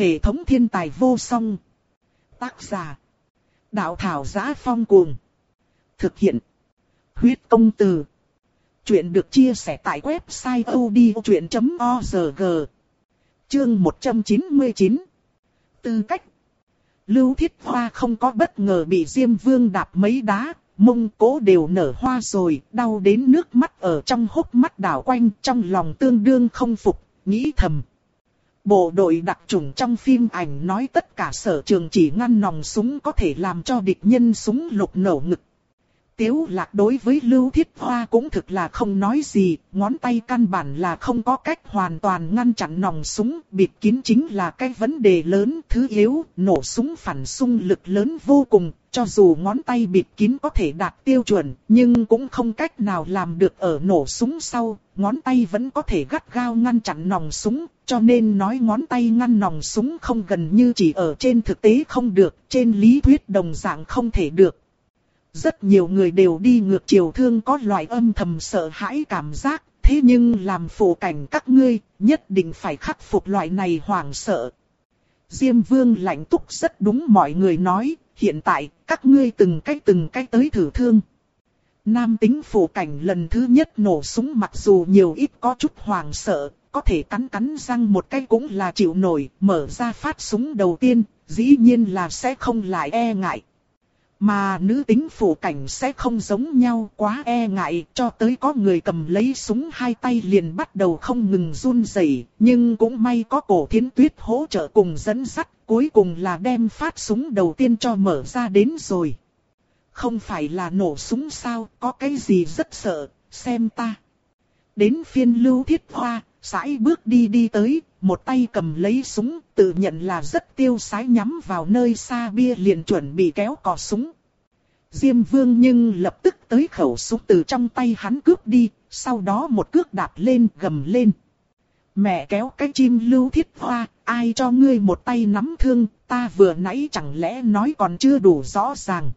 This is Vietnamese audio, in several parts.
Hệ thống thiên tài vô song. Tác giả. Đạo thảo giá phong cuồng. Thực hiện. Huyết công từ. Chuyện được chia sẻ tại website odchuyện.org. Chương 199. Tư cách. Lưu Thiết Hoa không có bất ngờ bị Diêm Vương đạp mấy đá, mông cố đều nở hoa rồi, đau đến nước mắt ở trong hốc mắt đảo quanh, trong lòng tương đương không phục, nghĩ thầm. Bộ đội đặc trùng trong phim ảnh nói tất cả sở trường chỉ ngăn nòng súng có thể làm cho địch nhân súng lục nổ ngực. Tiếu lạc đối với Lưu Thiết Hoa cũng thực là không nói gì, ngón tay căn bản là không có cách hoàn toàn ngăn chặn nòng súng, bịt kín chính là cái vấn đề lớn, thứ yếu, nổ súng phản xung lực lớn vô cùng, cho dù ngón tay bịt kín có thể đạt tiêu chuẩn, nhưng cũng không cách nào làm được ở nổ súng sau, ngón tay vẫn có thể gắt gao ngăn chặn nòng súng, cho nên nói ngón tay ngăn nòng súng không gần như chỉ ở trên thực tế không được, trên lý thuyết đồng dạng không thể được. Rất nhiều người đều đi ngược chiều thương có loại âm thầm sợ hãi cảm giác, thế nhưng làm phụ cảnh các ngươi, nhất định phải khắc phục loại này hoảng sợ. Diêm vương lạnh túc rất đúng mọi người nói, hiện tại, các ngươi từng cái từng cái tới thử thương. Nam tính phụ cảnh lần thứ nhất nổ súng mặc dù nhiều ít có chút hoàng sợ, có thể cắn cắn răng một cái cũng là chịu nổi, mở ra phát súng đầu tiên, dĩ nhiên là sẽ không lại e ngại. Mà nữ tính phụ cảnh sẽ không giống nhau quá e ngại cho tới có người cầm lấy súng hai tay liền bắt đầu không ngừng run rẩy nhưng cũng may có cổ thiến tuyết hỗ trợ cùng dẫn dắt, cuối cùng là đem phát súng đầu tiên cho mở ra đến rồi. Không phải là nổ súng sao, có cái gì rất sợ, xem ta. Đến phiên lưu thiết hoa, sải bước đi đi tới, một tay cầm lấy súng, tự nhận là rất tiêu sái nhắm vào nơi xa bia liền chuẩn bị kéo cò súng. Diêm vương nhưng lập tức tới khẩu súng từ trong tay hắn cướp đi, sau đó một cước đạp lên gầm lên. Mẹ kéo cái chim lưu thiết hoa, ai cho ngươi một tay nắm thương, ta vừa nãy chẳng lẽ nói còn chưa đủ rõ ràng.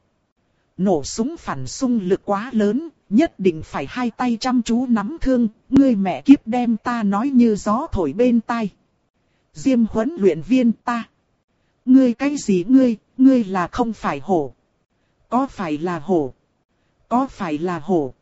Nổ súng phản xung lực quá lớn, nhất định phải hai tay chăm chú nắm thương, ngươi mẹ kiếp đem ta nói như gió thổi bên tai. Diêm huấn luyện viên ta. Ngươi cái gì ngươi, ngươi là không phải hổ. Có phải là hổ? Có phải là hổ?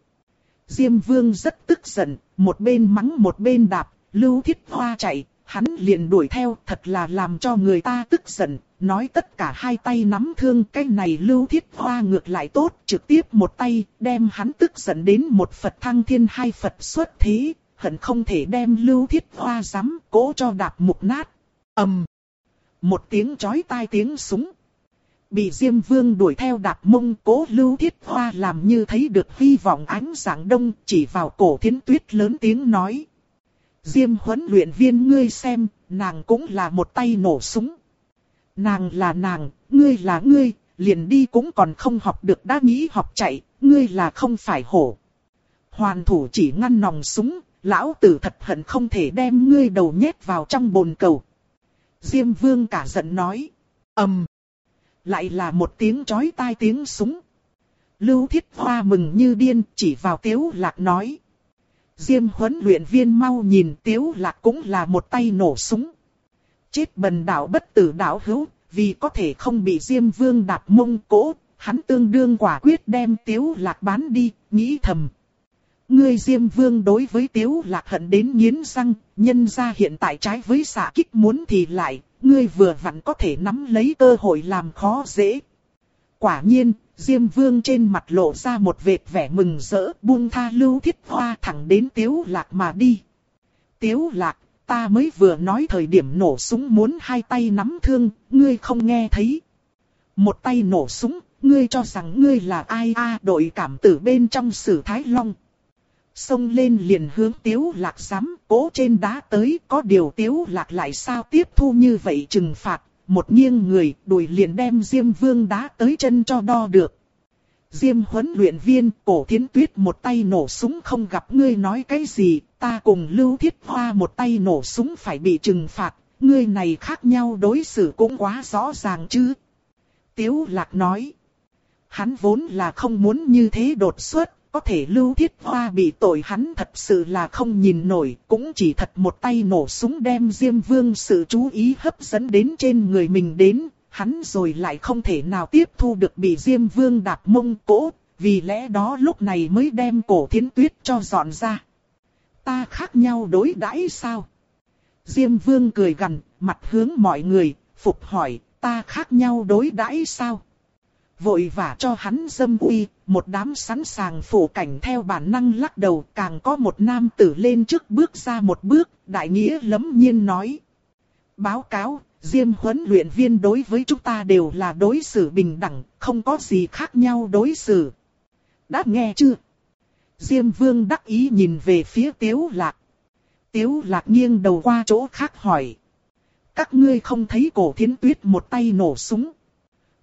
Diêm vương rất tức giận, một bên mắng một bên đạp, lưu thiết hoa chạy, hắn liền đuổi theo, thật là làm cho người ta tức giận, nói tất cả hai tay nắm thương cái này lưu thiết hoa ngược lại tốt, trực tiếp một tay, đem hắn tức giận đến một Phật thăng thiên hai Phật xuất thế, hận không thể đem lưu thiết hoa dám cố cho đạp mục nát. ầm Một tiếng chói tai tiếng súng. Bị Diêm Vương đuổi theo đạp mông cố lưu thiết hoa làm như thấy được hy vọng ánh sáng đông chỉ vào cổ thiến tuyết lớn tiếng nói. Diêm huấn luyện viên ngươi xem, nàng cũng là một tay nổ súng. Nàng là nàng, ngươi là ngươi, liền đi cũng còn không học được đã nghĩ học chạy, ngươi là không phải hổ. Hoàn thủ chỉ ngăn nòng súng, lão tử thật hận không thể đem ngươi đầu nhét vào trong bồn cầu. Diêm vương cả giận nói. ầm, Lại là một tiếng chói tai tiếng súng. Lưu thiết hoa mừng như điên chỉ vào tiếu lạc nói. Diêm huấn luyện viên mau nhìn tiếu lạc cũng là một tay nổ súng. Chết bần đạo bất tử đạo hữu, vì có thể không bị Diêm Vương đạp mông cỗ, hắn tương đương quả quyết đem Tiếu Lạc bán đi, nghĩ thầm. Ngươi Diêm Vương đối với Tiếu Lạc hận đến nghiến răng, nhân ra hiện tại trái với xạ kích muốn thì lại, ngươi vừa vặn có thể nắm lấy cơ hội làm khó dễ. Quả nhiên, Diêm Vương trên mặt lộ ra một vệt vẻ mừng rỡ, buông tha lưu thiết hoa thẳng đến Tiếu Lạc mà đi. Tiếu Lạc, ta mới vừa nói thời điểm nổ súng muốn hai tay nắm thương, ngươi không nghe thấy. Một tay nổ súng, ngươi cho rằng ngươi là ai a đội cảm tử bên trong sử Thái Long. Xông lên liền hướng tiếu lạc giám, cố trên đá tới, có điều tiếu lạc lại sao tiếp thu như vậy trừng phạt, một nghiêng người, đuổi liền đem Diêm Vương đá tới chân cho đo được. Diêm huấn luyện viên, cổ thiến tuyết một tay nổ súng không gặp ngươi nói cái gì, ta cùng lưu thiết hoa một tay nổ súng phải bị trừng phạt, ngươi này khác nhau đối xử cũng quá rõ ràng chứ. Tiếu lạc nói, hắn vốn là không muốn như thế đột xuất, có thể lưu thiết hoa bị tội hắn thật sự là không nhìn nổi, cũng chỉ thật một tay nổ súng đem Diêm Vương sự chú ý hấp dẫn đến trên người mình đến, hắn rồi lại không thể nào tiếp thu được bị Diêm Vương đạp mông cỗ, vì lẽ đó lúc này mới đem cổ thiến tuyết cho dọn ra. Ta khác nhau đối đãi sao? Diêm Vương cười gằn, mặt hướng mọi người, phục hỏi, ta khác nhau đối đãi sao? Vội vả cho hắn dâm uy, một đám sẵn sàng phủ cảnh theo bản năng lắc đầu, càng có một nam tử lên trước bước ra một bước, đại nghĩa lấm nhiên nói. Báo cáo, Diêm huấn luyện viên đối với chúng ta đều là đối xử bình đẳng, không có gì khác nhau đối xử. Đã nghe chưa? Diêm vương đắc ý nhìn về phía tiếu lạc. Tiếu lạc nghiêng đầu qua chỗ khác hỏi. Các ngươi không thấy cổ thiến tuyết một tay nổ súng.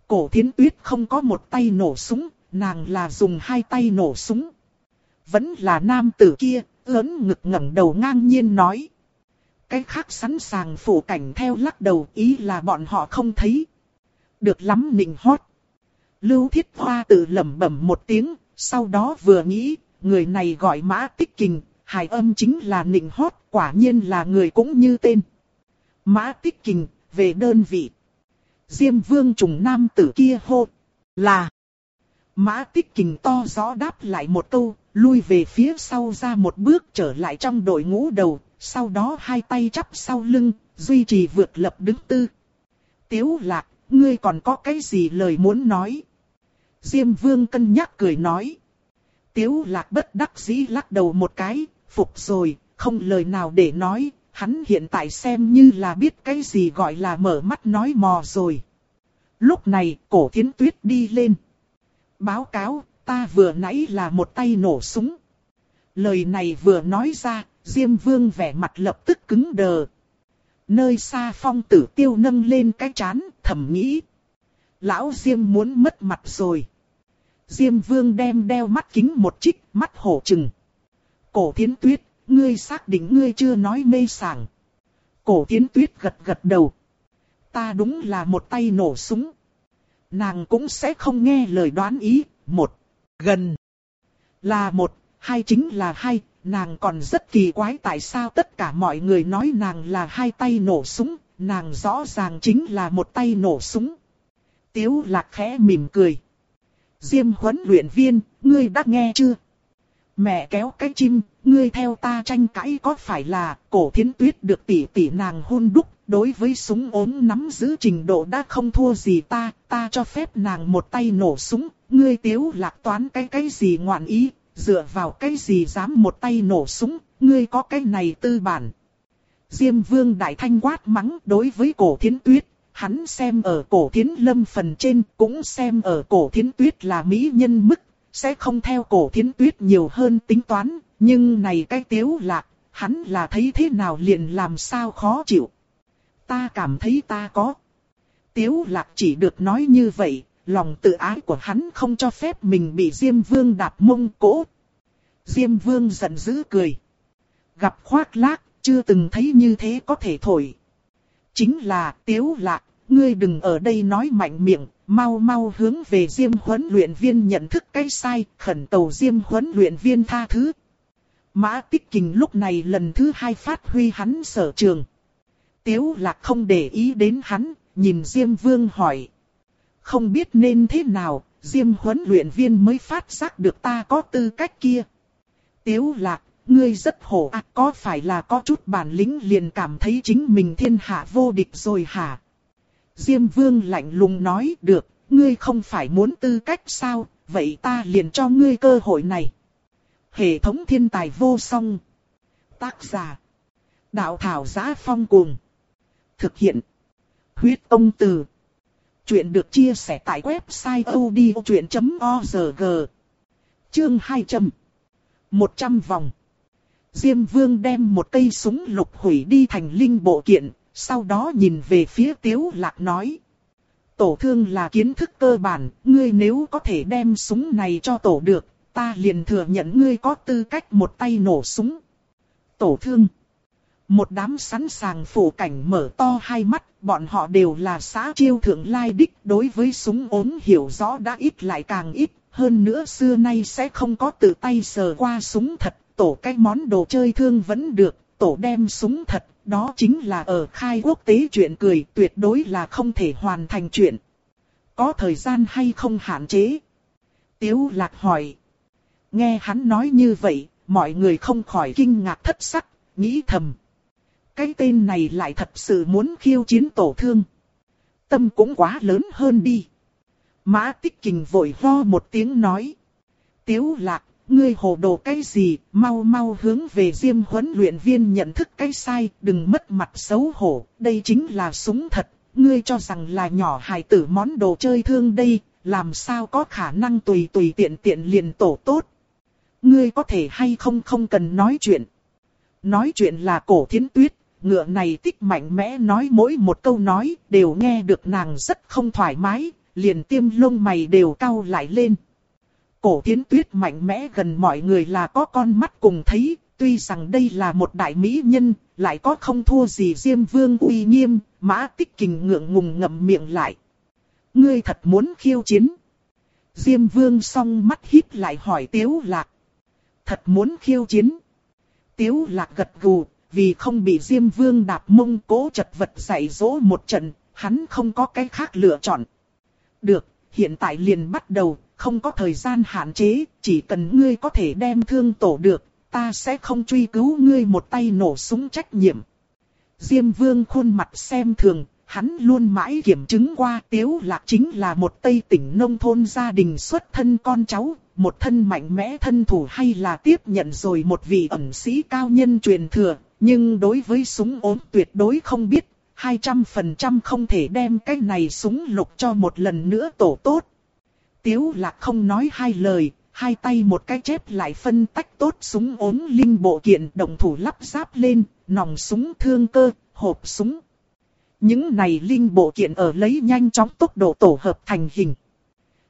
Cổ thiến tuyết không có một tay nổ súng, nàng là dùng hai tay nổ súng. Vẫn là nam tử kia, lớn ngực ngẩng đầu ngang nhiên nói. Cái khác sẵn sàng phủ cảnh theo lắc đầu ý là bọn họ không thấy. Được lắm nịnh hót. Lưu Thiết Hoa tự lẩm bẩm một tiếng, sau đó vừa nghĩ, người này gọi mã tích kình, hài âm chính là nịnh hót, quả nhiên là người cũng như tên. Mã tích kình, về đơn vị. Diêm vương trùng nam tử kia hô, là. Mã tích kình to rõ đáp lại một câu, lui về phía sau ra một bước trở lại trong đội ngũ đầu, sau đó hai tay chắp sau lưng, duy trì vượt lập đứng tư. Tiếu lạc, ngươi còn có cái gì lời muốn nói? Diêm vương cân nhắc cười nói. Tiếu lạc bất đắc dĩ lắc đầu một cái, phục rồi, không lời nào để nói, hắn hiện tại xem như là biết cái gì gọi là mở mắt nói mò rồi. Lúc này, cổ thiến tuyết đi lên. Báo cáo, ta vừa nãy là một tay nổ súng. Lời này vừa nói ra, Diêm Vương vẻ mặt lập tức cứng đờ. Nơi xa phong tử tiêu nâng lên cái chán, thầm nghĩ. Lão Diêm muốn mất mặt rồi. Diêm Vương đem đeo mắt kính một chích, mắt hổ trừng. Cổ thiến tuyết, ngươi xác định ngươi chưa nói mê sảng. Cổ thiến tuyết gật gật đầu. Ta đúng là một tay nổ súng. Nàng cũng sẽ không nghe lời đoán ý, một, gần, là một, hai chính là hai, nàng còn rất kỳ quái tại sao tất cả mọi người nói nàng là hai tay nổ súng, nàng rõ ràng chính là một tay nổ súng. Tiếu lạc khẽ mỉm cười. Diêm huấn luyện viên, ngươi đã nghe chưa? Mẹ kéo cái chim, ngươi theo ta tranh cãi có phải là cổ thiến tuyết được tỷ tỷ nàng hôn đúc, đối với súng ốm nắm giữ trình độ đã không thua gì ta, ta cho phép nàng một tay nổ súng, ngươi tiếu lạc toán cái cái gì ngoạn ý, dựa vào cái gì dám một tay nổ súng, ngươi có cái này tư bản. Diêm vương đại thanh quát mắng đối với cổ thiến tuyết, hắn xem ở cổ thiến lâm phần trên, cũng xem ở cổ thiến tuyết là mỹ nhân mức, sẽ không theo cổ thiến tuyết nhiều hơn tính toán, nhưng này cái tiếu lạc, hắn là thấy thế nào liền làm sao khó chịu. Ta cảm thấy ta có. Tiếu lạc chỉ được nói như vậy, lòng tự ái của hắn không cho phép mình bị Diêm Vương đạp mông cỗ. Diêm Vương giận dữ cười. Gặp khoác lác, chưa từng thấy như thế có thể thổi. Chính là tiếu lạc, ngươi đừng ở đây nói mạnh miệng, mau mau hướng về Diêm huấn luyện viên nhận thức cái sai, khẩn cầu Diêm huấn luyện viên tha thứ. Mã Tích Kình lúc này lần thứ hai phát huy hắn sở trường. Tiếu lạc không để ý đến hắn, nhìn Diêm Vương hỏi. Không biết nên thế nào, Diêm huấn luyện viên mới phát giác được ta có tư cách kia. Tiếu lạc, ngươi rất hổ ác có phải là có chút bản lĩnh liền cảm thấy chính mình thiên hạ vô địch rồi hả? Diêm vương lạnh lùng nói, được, ngươi không phải muốn tư cách sao, vậy ta liền cho ngươi cơ hội này. Hệ thống thiên tài vô song. Tác giả. Đạo thảo giá phong cuồng. Thực hiện. Huyết công từ. Chuyện được chia sẻ tại website odchuyện.org. Chương 200. 100 vòng. Diêm vương đem một cây súng lục hủy đi thành linh bộ kiện, sau đó nhìn về phía tiếu lạc nói. Tổ thương là kiến thức cơ bản, ngươi nếu có thể đem súng này cho tổ được, ta liền thừa nhận ngươi có tư cách một tay nổ súng. Tổ thương. Một đám sẵn sàng phủ cảnh mở to hai mắt, bọn họ đều là xã chiêu thượng lai đích đối với súng ốm hiểu rõ đã ít lại càng ít, hơn nữa xưa nay sẽ không có tự tay sờ qua súng thật, tổ cái món đồ chơi thương vẫn được, tổ đem súng thật, đó chính là ở khai quốc tế chuyện cười, tuyệt đối là không thể hoàn thành chuyện. Có thời gian hay không hạn chế? Tiếu lạc hỏi. Nghe hắn nói như vậy, mọi người không khỏi kinh ngạc thất sắc, nghĩ thầm. Cái tên này lại thật sự muốn khiêu chiến tổ thương. Tâm cũng quá lớn hơn đi. Mã tích kình vội ho một tiếng nói. Tiếu lạc, ngươi hồ đồ cái gì, mau mau hướng về diêm huấn luyện viên nhận thức cái sai, đừng mất mặt xấu hổ, đây chính là súng thật, ngươi cho rằng là nhỏ hài tử món đồ chơi thương đây, làm sao có khả năng tùy tùy tiện tiện liền tổ tốt. Ngươi có thể hay không không cần nói chuyện. Nói chuyện là cổ thiến tuyết, ngựa này tích mạnh mẽ nói mỗi một câu nói, đều nghe được nàng rất không thoải mái, liền tiêm lông mày đều cau lại lên. Cổ thiến tuyết mạnh mẽ gần mọi người là có con mắt cùng thấy, tuy rằng đây là một đại mỹ nhân, lại có không thua gì Diêm Vương uy nghiêm, mã tích kình ngượng ngùng ngậm miệng lại. Ngươi thật muốn khiêu chiến. Diêm Vương song mắt hít lại hỏi Tiếu Lạc. Thật muốn khiêu chiến. Tiếu Lạc gật gù, vì không bị Diêm Vương đạp mông cố chật vật dạy dỗ một trận, hắn không có cái khác lựa chọn. Được, hiện tại liền bắt đầu, không có thời gian hạn chế, chỉ cần ngươi có thể đem thương tổ được, ta sẽ không truy cứu ngươi một tay nổ súng trách nhiệm. Diêm vương khuôn mặt xem thường, hắn luôn mãi kiểm chứng qua tiếu lạc chính là một tây tỉnh nông thôn gia đình xuất thân con cháu, một thân mạnh mẽ thân thủ hay là tiếp nhận rồi một vị ẩn sĩ cao nhân truyền thừa, nhưng đối với súng ốm tuyệt đối không biết, 200% không thể đem cái này súng lục cho một lần nữa tổ tốt. Tiếu lạc không nói hai lời, hai tay một cái chép lại phân tách tốt súng ốm linh bộ kiện đồng thủ lắp ráp lên, nòng súng thương cơ, hộp súng. Những này linh bộ kiện ở lấy nhanh chóng tốc độ tổ hợp thành hình.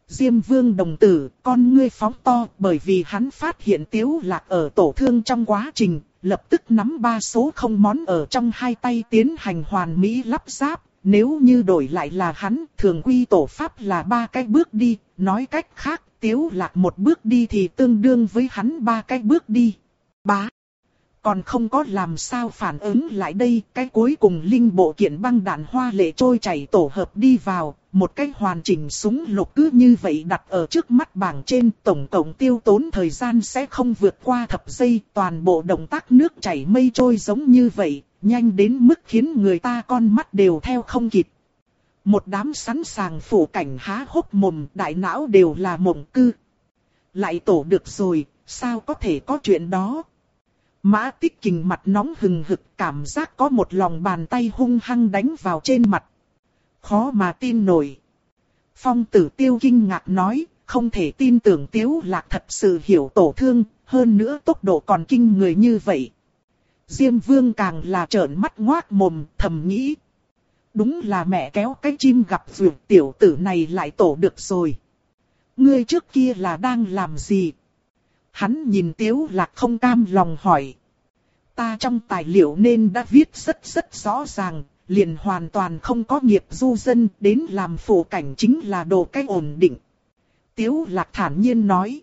Diêm vương đồng tử, con ngươi phóng to bởi vì hắn phát hiện tiếu lạc ở tổ thương trong quá trình, lập tức nắm ba số không món ở trong hai tay tiến hành hoàn mỹ lắp ráp. Nếu như đổi lại là hắn, thường quy tổ pháp là ba cái bước đi, nói cách khác, tiếu lạc một bước đi thì tương đương với hắn ba cái bước đi. Bá. Còn không có làm sao phản ứng lại đây, cái cuối cùng linh bộ kiện băng đạn hoa lệ trôi chảy tổ hợp đi vào, một cái hoàn chỉnh súng lục cứ như vậy đặt ở trước mắt bảng trên, tổng cộng tiêu tốn thời gian sẽ không vượt qua thập giây, toàn bộ động tác nước chảy mây trôi giống như vậy, nhanh đến mức khiến người ta con mắt đều theo không kịp. Một đám sẵn sàng phủ cảnh há hốc mồm, đại não đều là mộng cư. Lại tổ được rồi, sao có thể có chuyện đó? Mã tích kình mặt nóng hừng hực cảm giác có một lòng bàn tay hung hăng đánh vào trên mặt. Khó mà tin nổi. Phong tử tiêu kinh ngạc nói, không thể tin tưởng tiếu lạc thật sự hiểu tổ thương, hơn nữa tốc độ còn kinh người như vậy. Diêm vương càng là trợn mắt ngoác mồm, thầm nghĩ. Đúng là mẹ kéo cái chim gặp vượt tiểu tử này lại tổ được rồi. Ngươi trước kia là đang làm gì? Hắn nhìn tiếu lạc không cam lòng hỏi. Ta trong tài liệu nên đã viết rất rất rõ ràng, liền hoàn toàn không có nghiệp du dân, đến làm phổ cảnh chính là đồ cách ổn định. Tiếu lạc thản nhiên nói.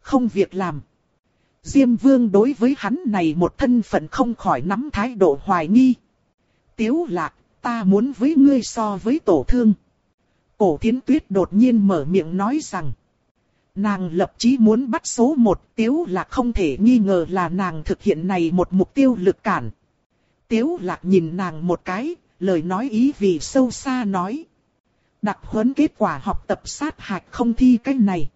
Không việc làm. Diêm vương đối với hắn này một thân phận không khỏi nắm thái độ hoài nghi. Tiếu lạc, ta muốn với ngươi so với tổ thương. Cổ thiến tuyết đột nhiên mở miệng nói rằng. Nàng lập chí muốn bắt số một tiếu lạc không thể nghi ngờ là nàng thực hiện này một mục tiêu lực cản. Tiếu lạc nhìn nàng một cái, lời nói ý vì sâu xa nói. Đặc huấn kết quả học tập sát hạch không thi cái này.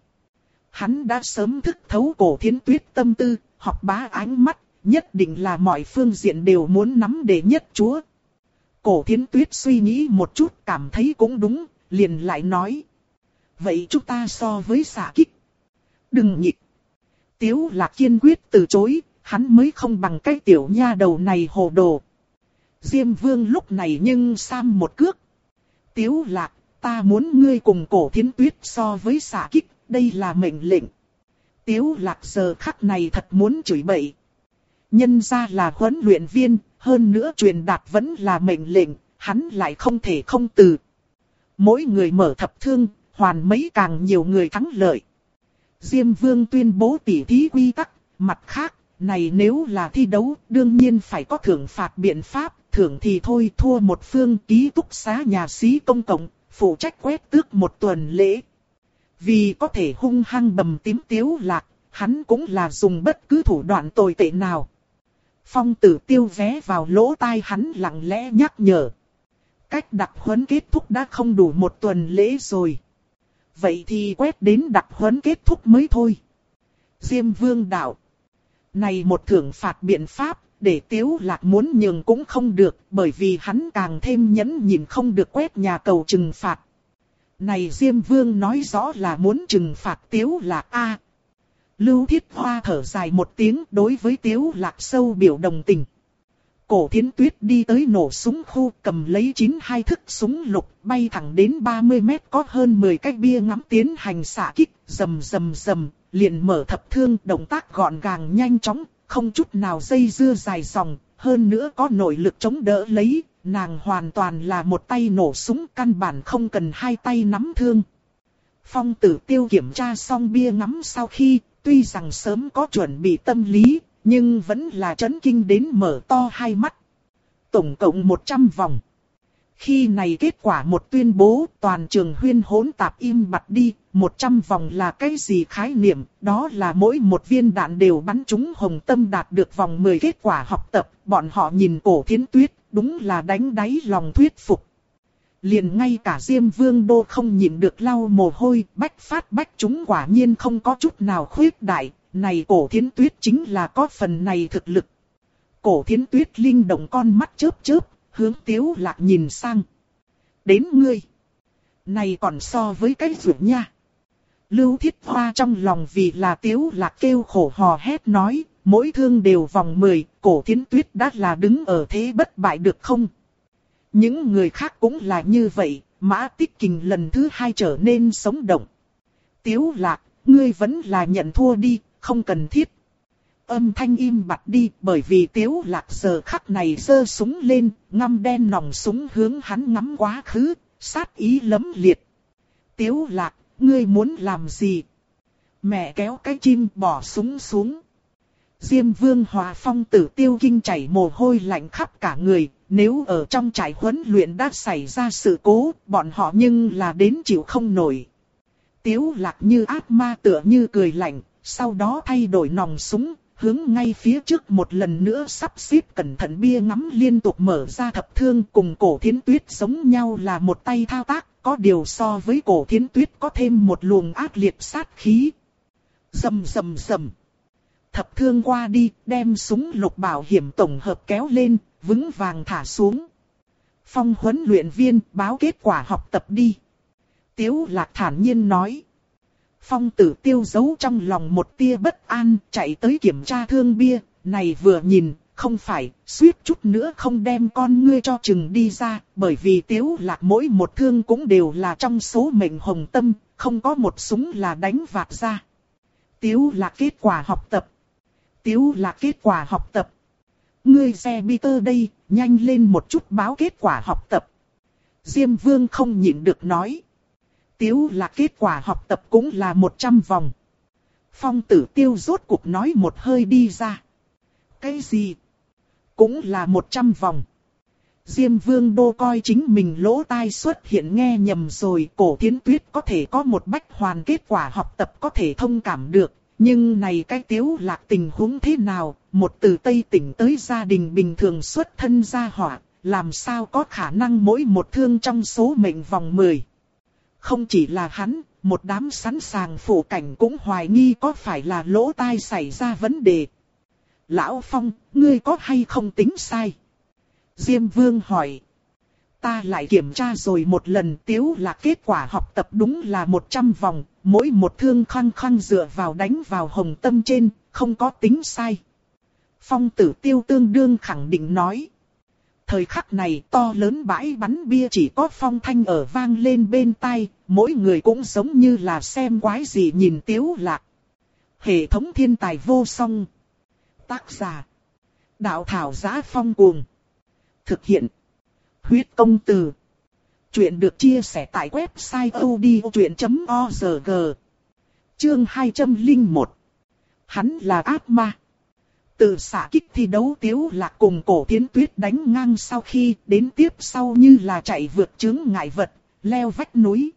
Hắn đã sớm thức thấu cổ thiến tuyết tâm tư, học bá ánh mắt, nhất định là mọi phương diện đều muốn nắm để nhất chúa. Cổ thiến tuyết suy nghĩ một chút cảm thấy cũng đúng, liền lại nói. Vậy chúng ta so với xạ kích. Đừng nhịp. Tiếu lạc kiên quyết từ chối, hắn mới không bằng cái tiểu nha đầu này hồ đồ. Diêm vương lúc này nhưng sam một cước. Tiếu lạc, ta muốn ngươi cùng cổ thiến tuyết so với xạ kích, đây là mệnh lệnh. Tiếu lạc giờ khắc này thật muốn chửi bậy. Nhân ra là huấn luyện viên, hơn nữa truyền đạt vẫn là mệnh lệnh, hắn lại không thể không từ. Mỗi người mở thập thương, hoàn mấy càng nhiều người thắng lợi. Diêm Vương tuyên bố tỉ thí quy tắc, mặt khác, này nếu là thi đấu, đương nhiên phải có thưởng phạt biện pháp, thưởng thì thôi thua một phương ký túc xá nhà sĩ công cộng, phụ trách quét tước một tuần lễ. Vì có thể hung hăng bầm tím tiếu lạc, hắn cũng là dùng bất cứ thủ đoạn tồi tệ nào. Phong tử tiêu vé vào lỗ tai hắn lặng lẽ nhắc nhở. Cách đặc huấn kết thúc đã không đủ một tuần lễ rồi. Vậy thì quét đến đặc huấn kết thúc mới thôi. Diêm vương đạo. Này một thưởng phạt biện pháp, để tiếu lạc muốn nhường cũng không được, bởi vì hắn càng thêm nhẫn nhìn không được quét nhà cầu trừng phạt. Này Diêm Vương nói rõ là muốn trừng phạt tiếu lạc A. Lưu Thiết Hoa thở dài một tiếng đối với tiếu lạc sâu biểu đồng tình. Cổ thiến tuyết đi tới nổ súng khu cầm lấy chín hai thức súng lục bay thẳng đến 30 mét có hơn 10 cái bia ngắm tiến hành xạ kích, rầm rầm rầm, liền mở thập thương động tác gọn gàng nhanh chóng, không chút nào dây dưa dài dòng, hơn nữa có nội lực chống đỡ lấy, nàng hoàn toàn là một tay nổ súng căn bản không cần hai tay nắm thương. Phong tử tiêu kiểm tra xong bia ngắm sau khi, tuy rằng sớm có chuẩn bị tâm lý, nhưng vẫn là chấn kinh đến mở to hai mắt. Tổng cộng 100 vòng. Khi này kết quả một tuyên bố toàn trường huyên hỗn tạp im bặt đi, 100 vòng là cái gì khái niệm, đó là mỗi một viên đạn đều bắn trúng hồng tâm đạt được vòng 10 kết quả học tập, bọn họ nhìn cổ thiến tuyết, đúng là đánh đáy lòng thuyết phục. Liền ngay cả Diêm Vương Đô không nhịn được lau mồ hôi, bách phát bách chúng quả nhiên không có chút nào khuyết đại, này cổ thiến tuyết chính là có phần này thực lực. Cổ thiến tuyết linh động con mắt chớp chớp, hướng tiếu lạc nhìn sang. Đến ngươi. Này còn so với cái rượu nha. Lưu thiết hoa trong lòng vì là tiếu lạc kêu khổ hò hét nói, mỗi thương đều vòng 10, cổ thiến tuyết đã là đứng ở thế bất bại được không? Những người khác cũng là như vậy, mã tích kình lần thứ hai trở nên sống động. Tiếu lạc, ngươi vẫn là nhận thua đi, không cần thiết. Âm thanh im bặt đi bởi vì tiếu lạc giờ khắc này giơ súng lên, ngăm đen nòng súng hướng hắn ngắm quá khứ, sát ý lấm liệt. Tiếu lạc, ngươi muốn làm gì? Mẹ kéo cái chim bỏ súng xuống. Diêm vương hòa phong tử tiêu kinh chảy mồ hôi lạnh khắp cả người, nếu ở trong trại huấn luyện đã xảy ra sự cố, bọn họ nhưng là đến chịu không nổi. Tiếu lạc như ác ma tựa như cười lạnh, sau đó thay đổi nòng súng, hướng ngay phía trước một lần nữa sắp xếp cẩn thận bia ngắm liên tục mở ra thập thương cùng cổ thiến tuyết giống nhau là một tay thao tác, có điều so với cổ thiến tuyết có thêm một luồng ác liệt sát khí. Dầm dầm dầm. Thập thương qua đi, đem súng lục bảo hiểm tổng hợp kéo lên, vững vàng thả xuống. Phong huấn luyện viên báo kết quả học tập đi. Tiếu lạc thản nhiên nói. Phong tử tiêu giấu trong lòng một tia bất an, chạy tới kiểm tra thương bia, này vừa nhìn, không phải, suýt chút nữa không đem con ngươi cho chừng đi ra, bởi vì tiếu lạc mỗi một thương cũng đều là trong số mệnh hồng tâm, không có một súng là đánh vạt ra. Tiếu lạc kết quả học tập. Tiếu lạc kết quả học tập. Ngươi xe Peter đây, nhanh lên một chút báo kết quả học tập. Diêm vương không nhịn được nói. Tiếu là kết quả học tập cũng là 100 vòng. Phong tử tiêu rốt cuộc nói một hơi đi ra. Cái gì? Cũng là 100 vòng. Diêm vương đô coi chính mình lỗ tai xuất hiện nghe nhầm rồi. Cổ thiến tuyết có thể có một bách hoàn kết quả học tập có thể thông cảm được. Nhưng này cái tiếu lạc tình huống thế nào? Một từ Tây tỉnh tới gia đình bình thường xuất thân gia hỏa. Làm sao có khả năng mỗi một thương trong số mệnh vòng 10. Không chỉ là hắn, một đám sẵn sàng phủ cảnh cũng hoài nghi có phải là lỗ tai xảy ra vấn đề. Lão Phong, ngươi có hay không tính sai? Diêm Vương hỏi. Ta lại kiểm tra rồi một lần tiếu là kết quả học tập đúng là 100 vòng, mỗi một thương khăng khăng dựa vào đánh vào hồng tâm trên, không có tính sai. Phong tử tiêu tương đương khẳng định nói. Thời khắc này to lớn bãi bắn bia chỉ có phong thanh ở vang lên bên tai, mỗi người cũng giống như là xem quái gì nhìn tiếu lạc. Hệ thống thiên tài vô song. Tác giả. Đạo thảo giá phong cuồng. Thực hiện. Huyết công từ. Chuyện được chia sẻ tại website odchuyện.org. Chương 201 Hắn là ác ma. Từ xạ kích thi đấu tiếu lạc cùng cổ tiến tuyết đánh ngang sau khi đến tiếp sau như là chạy vượt chứng ngại vật, leo vách núi.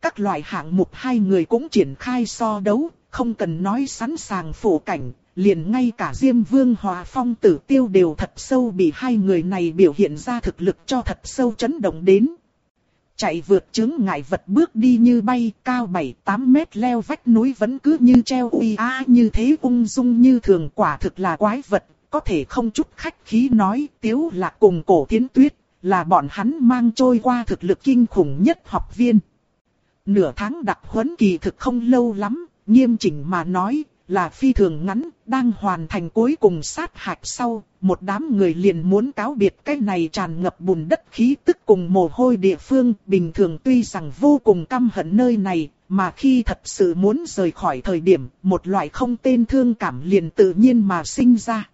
Các loại hạng mục hai người cũng triển khai so đấu, không cần nói sẵn sàng phổ cảnh, liền ngay cả Diêm Vương Hòa Phong tử tiêu đều thật sâu bị hai người này biểu hiện ra thực lực cho thật sâu chấn động đến. Chạy vượt chứng ngại vật bước đi như bay, cao 7-8 mét leo vách núi vẫn cứ như treo uy á như thế ung dung như thường quả thực là quái vật, có thể không chút khách khí nói tiếu là cùng cổ thiến tuyết, là bọn hắn mang trôi qua thực lực kinh khủng nhất học viên. Nửa tháng đặc huấn kỳ thực không lâu lắm, nghiêm chỉnh mà nói, là phi thường ngắn, đang hoàn thành cuối cùng sát hạch sau, một đám người liền muốn cáo biệt cái này tràn ngập bùn đất khí tức cùng mồ hôi địa phương, bình thường tuy rằng vô cùng căm hận nơi này, mà khi thật sự muốn rời khỏi thời điểm, một loại không tên thương cảm liền tự nhiên mà sinh ra.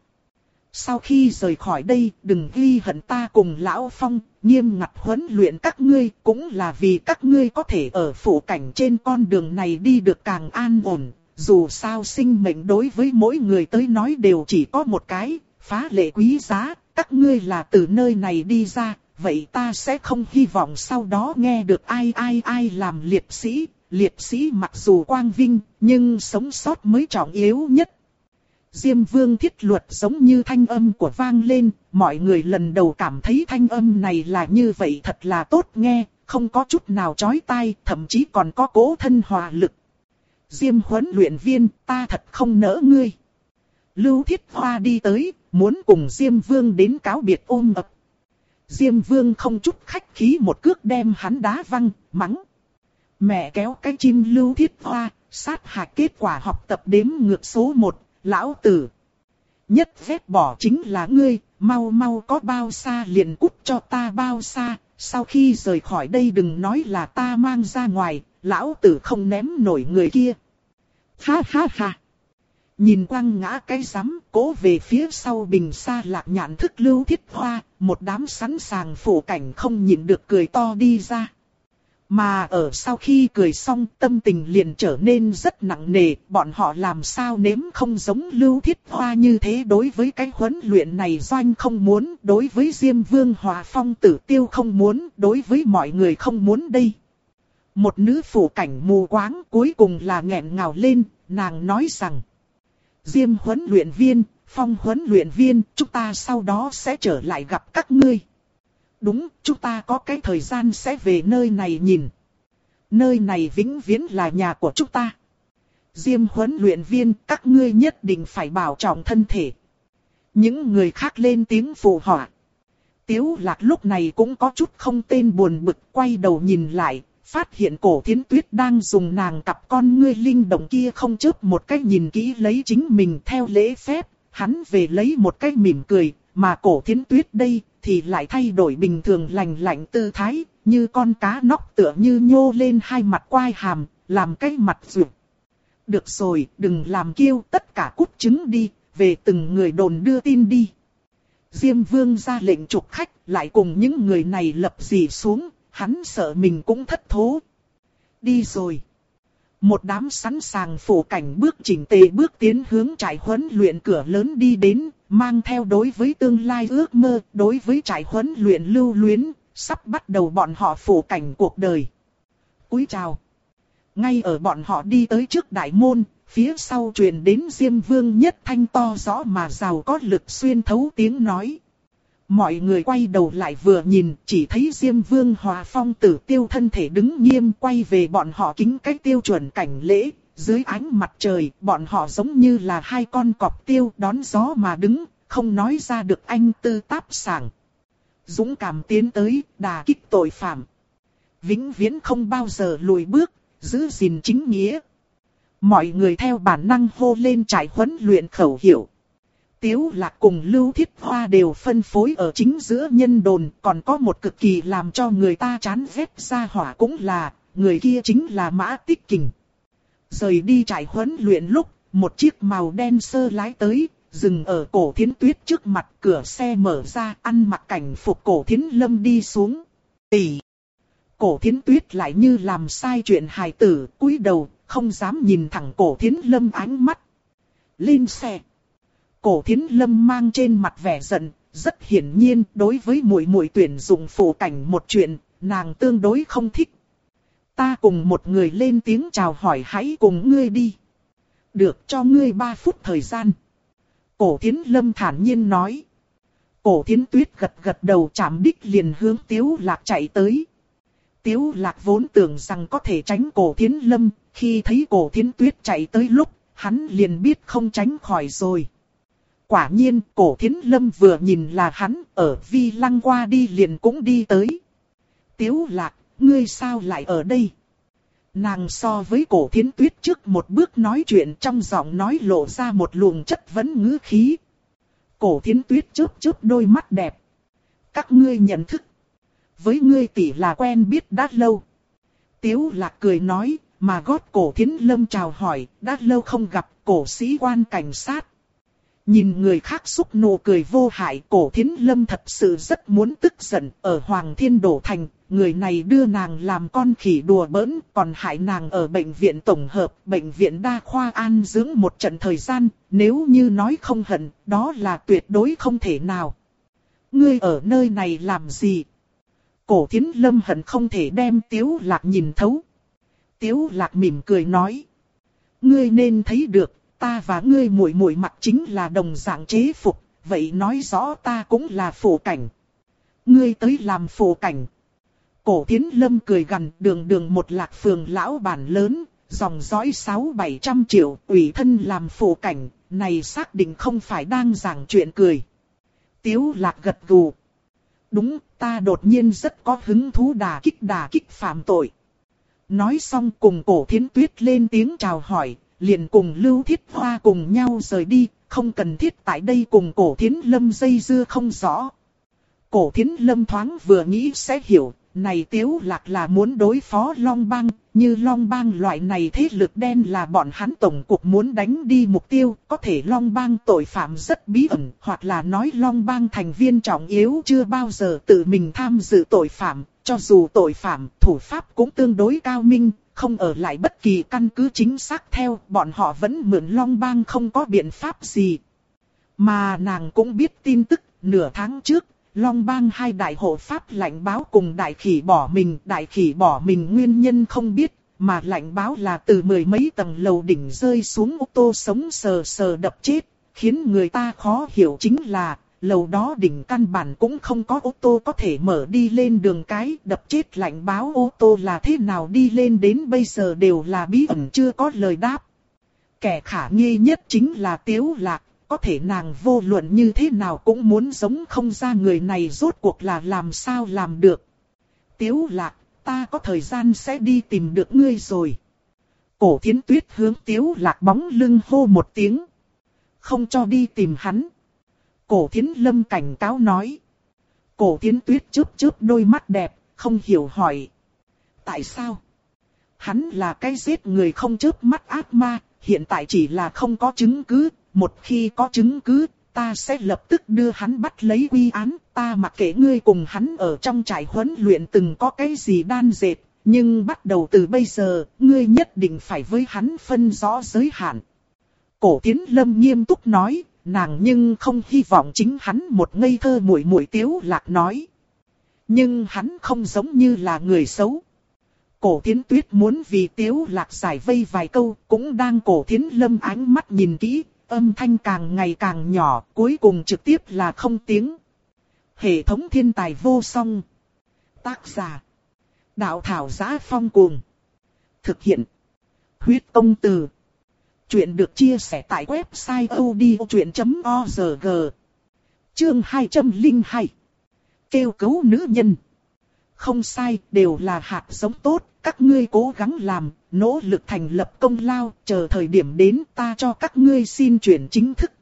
Sau khi rời khỏi đây, đừng ghi hận ta cùng Lão Phong, nghiêm ngặt huấn luyện các ngươi, cũng là vì các ngươi có thể ở phủ cảnh trên con đường này đi được càng an ổn, dù sao sinh mệnh đối với mỗi người tới nói đều chỉ có một cái, phá lệ quý giá, các ngươi là từ nơi này đi ra, vậy ta sẽ không hy vọng sau đó nghe được ai ai ai làm liệt sĩ, liệt sĩ mặc dù quang vinh, nhưng sống sót mới trọng yếu nhất. Diêm vương thiết luật giống như thanh âm của vang lên, mọi người lần đầu cảm thấy thanh âm này là như vậy thật là tốt nghe, không có chút nào chói tai, thậm chí còn có cố thân hòa lực. Diêm huấn luyện viên, ta thật không nỡ ngươi. Lưu Thiết Hoa đi tới, muốn cùng Diêm Vương đến cáo biệt ôm ập. Diêm Vương không chút khách khí một cước đem hắn đá văng, mắng. Mẹ kéo cái chim Lưu Thiết Hoa, sát hạch kết quả học tập đếm ngược số 1, lão tử. Nhất phép bỏ chính là ngươi, mau mau có bao xa liền cút cho ta bao xa, sau khi rời khỏi đây đừng nói là ta mang ra ngoài, lão tử không ném nổi người kia. Ha ha ha. Nhìn quăng ngã cái rắm, cố về phía sau bình xa lạc nhạn thức lưu thiết hoa, một đám sẵn sàng phủ cảnh không nhịn được cười to đi ra. Mà ở sau khi cười xong tâm tình liền trở nên rất nặng nề, bọn họ làm sao nếm không giống lưu thiết hoa như thế đối với cái huấn luyện này doanh không muốn, đối với Diêm Vương Hòa Phong tử tiêu không muốn, đối với mọi người không muốn đây. Một nữ phụ cảnh mù quáng cuối cùng là nghẹn ngào lên, nàng nói rằng. Diêm huấn luyện viên, phong huấn luyện viên, chúng ta sau đó sẽ trở lại gặp các ngươi. Đúng, chúng ta có cái thời gian sẽ về nơi này nhìn. Nơi này vĩnh viễn là nhà của chúng ta. Diêm huấn luyện viên, các ngươi nhất định phải bảo trọng thân thể. Những người khác lên tiếng phụ họa. Tiếu lạc lúc này cũng có chút không tên buồn bực quay đầu nhìn lại, phát hiện cổ thiến tuyết đang dùng nàng cặp con ngươi linh động kia không chớp một cách nhìn kỹ lấy chính mình theo lễ phép, hắn về lấy một cái mỉm cười, mà cổ thiến tuyết đây thì lại thay đổi bình thường lành lạnh tư thái, như con cá nóc tựa như nhô lên hai mặt quai hàm, làm cái mặt rụt. Được rồi, đừng làm kêu tất cả cút trứng đi, về từng người đồn đưa tin đi. Diêm vương ra lệnh trục khách, lại cùng những người này lập dì xuống, hắn sợ mình cũng thất thố. Đi rồi. Một đám sẵn sàng phủ cảnh bước chỉnh tề bước tiến hướng trại huấn luyện cửa lớn đi đến, mang theo đối với tương lai ước mơ, đối với trại huấn luyện lưu luyến, sắp bắt đầu bọn họ phủ cảnh cuộc đời. Cúi chào. Ngay ở bọn họ đi tới trước đại môn, phía sau truyền đến Diêm Vương nhất thanh to rõ mà giàu có lực xuyên thấu tiếng nói. Mọi người quay đầu lại vừa nhìn, chỉ thấy Diêm Vương Hòa Phong tử tiêu thân thể đứng nghiêm quay về bọn họ kính cách tiêu chuẩn cảnh lễ. Dưới ánh mặt trời, bọn họ giống như là hai con cọp tiêu đón gió mà đứng, không nói ra được anh tư táp sảng. Dũng cảm tiến tới, đà kích tội phạm. Vĩnh viễn không bao giờ lùi bước, giữ gìn chính nghĩa. Mọi người theo bản năng hô lên trải huấn luyện khẩu hiệu. Tiếu lạc cùng Lưu Thiết Hoa đều phân phối ở chính giữa nhân đồn, còn có một cực kỳ làm cho người ta chán ghét ra hỏa cũng là, người kia chính là Mã Tích Kình. Rời đi trại huấn luyện lúc, một chiếc màu đen sơ lái tới, dừng ở cổ thiến tuyết trước mặt cửa xe mở ra, ăn mặc cảnh phục cổ thiến lâm đi xuống. Tỷ! Cổ thiến tuyết lại như làm sai chuyện hài tử, cúi đầu, không dám nhìn thẳng cổ thiến lâm ánh mắt. Lên xe. Cổ thiến lâm mang trên mặt vẻ giận, rất hiển nhiên đối với muội muội tuyển dụng phụ cảnh một chuyện, nàng tương đối không thích. Ta cùng một người lên tiếng chào hỏi hãy cùng ngươi đi. Được cho ngươi ba phút thời gian. Cổ thiến lâm thản nhiên nói. Cổ thiến tuyết gật gật đầu chạm đích liền hướng tiếu lạc chạy tới. Tiếu lạc vốn tưởng rằng có thể tránh cổ thiến lâm, khi thấy cổ thiến tuyết chạy tới lúc, hắn liền biết không tránh khỏi rồi. Quả nhiên, cổ thiến lâm vừa nhìn là hắn, ở vi lăng qua đi liền cũng đi tới. Tiếu lạc, ngươi sao lại ở đây? Nàng so với cổ thiến tuyết trước một bước nói chuyện trong giọng nói lộ ra một luồng chất vấn ngữ khí. Cổ thiến tuyết chớp chớp đôi mắt đẹp. Các ngươi nhận thức. Với ngươi tỷ là quen biết đã lâu. Tiếu lạc cười nói, mà gót cổ thiến lâm chào hỏi, đã lâu không gặp cổ sĩ quan cảnh sát. Nhìn người khác xúc nụ cười vô hại cổ thiến lâm thật sự rất muốn tức giận ở Hoàng Thiên Đổ Thành, người này đưa nàng làm con khỉ đùa bỡn, còn hại nàng ở bệnh viện tổng hợp, bệnh viện đa khoa an dưỡng một trận thời gian, nếu như nói không hận, đó là tuyệt đối không thể nào. Ngươi ở nơi này làm gì? Cổ thiến lâm hận không thể đem tiếu lạc nhìn thấu. Tiếu lạc mỉm cười nói. Ngươi nên thấy được, ta và ngươi muội muội mặt chính là đồng dạng chế phục, vậy nói rõ ta cũng là phổ cảnh. Ngươi tới làm phổ cảnh. Cổ Thiến Lâm cười gằn đường đường một lạc phường lão bản lớn, dòng dõi sáu bảy trăm triệu, ủy thân làm phổ cảnh, này xác định không phải đang giảng chuyện cười. Tiếu lạc gật gù. Đúng, ta đột nhiên rất có hứng thú đà kích đà kích phạm tội. Nói xong cùng cổ thiến tuyết lên tiếng chào hỏi, liền cùng Lưu Thiết Hoa cùng nhau rời đi, không cần thiết tại đây cùng cổ thiến lâm dây dưa không rõ. Cổ thiến lâm thoáng vừa nghĩ sẽ hiểu, này tiếu lạc là muốn đối phó Long Bang, như Long Bang loại này thế lực đen là bọn hắn tổng cục muốn đánh đi mục tiêu, có thể Long Bang tội phạm rất bí ẩn, hoặc là nói Long Bang thành viên trọng yếu chưa bao giờ tự mình tham dự tội phạm, cho dù tội phạm, thủ pháp cũng tương đối cao minh, không ở lại bất kỳ căn cứ chính xác theo, bọn họ vẫn mượn Long Bang không có biện pháp gì. Mà nàng cũng biết tin tức, nửa tháng trước, Long Bang hai đại hộ pháp lạnh báo cùng đại khỉ bỏ mình, đại khỉ bỏ mình nguyên nhân không biết, mà lạnh báo là từ mười mấy tầng lầu đỉnh rơi xuống ô tô sống sờ sờ đập chết, khiến người ta khó hiểu chính là, lầu đó đỉnh căn bản cũng không có ô tô có thể mở đi lên đường cái, đập chết lạnh báo ô tô là thế nào đi lên đến bây giờ đều là bí ẩn chưa có lời đáp. Kẻ khả nghi nhất chính là Tiếu Lạc, có thể nàng vô luận như thế nào cũng muốn giống không ra người này rốt cuộc là làm sao làm được. Tiếu Lạc, ta có thời gian sẽ đi tìm được ngươi rồi. Cổ thiến tuyết hướng Tiếu Lạc bóng lưng hô một tiếng. Không cho đi tìm hắn. Cổ thiến lâm cảnh cáo nói. Cổ thiến tuyết chớp chớp đôi mắt đẹp, không hiểu hỏi. Tại sao? Hắn là cái giết người không chớp mắt ác ma, hiện tại chỉ là không có chứng cứ, một khi có chứng cứ, ta sẽ lập tức đưa hắn bắt lấy quy án, ta mặc kệ ngươi cùng hắn ở trong trại huấn luyện từng có cái gì đan dệt, nhưng bắt đầu từ bây giờ, ngươi nhất định phải với hắn phân rõ giới hạn. Cổ Tiến Lâm nghiêm túc nói, nàng nhưng không hy vọng chính hắn một ngây thơ muội muội tiếu lạc nói. Nhưng hắn không giống như là người xấu. Cổ thiến tuyết muốn vì tiếu lạc giải vây vài câu, cũng đang cổ thiến lâm ánh mắt nhìn kỹ, âm thanh càng ngày càng nhỏ, cuối cùng trực tiếp là không tiếng. Hệ thống thiên tài vô song. Tác giả. Đạo thảo giá phong cuồng. Thực hiện. Huyết công từ. Chuyện được chia sẻ tại website odchuyện.org Chương 202 Kêu cứu nữ nhân. Không sai, đều là hạt giống tốt, các ngươi cố gắng làm, nỗ lực thành lập công lao, chờ thời điểm đến ta cho các ngươi xin chuyển chính thức.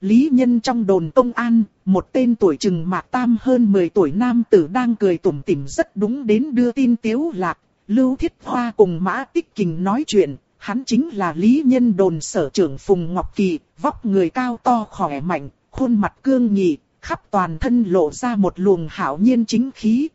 Lý nhân trong đồn công an, một tên tuổi chừng mạc tam hơn 10 tuổi nam tử đang cười tủm tỉm rất đúng đến đưa tin tiếu lạc, Lưu Thiết Hoa cùng Mã Tích Kình nói chuyện, Hắn chính là lý nhân đồn sở trưởng Phùng Ngọc Kỳ, vóc người cao to khỏe mạnh, khuôn mặt cương nghị, khắp toàn thân lộ ra một luồng hảo nhiên chính khí.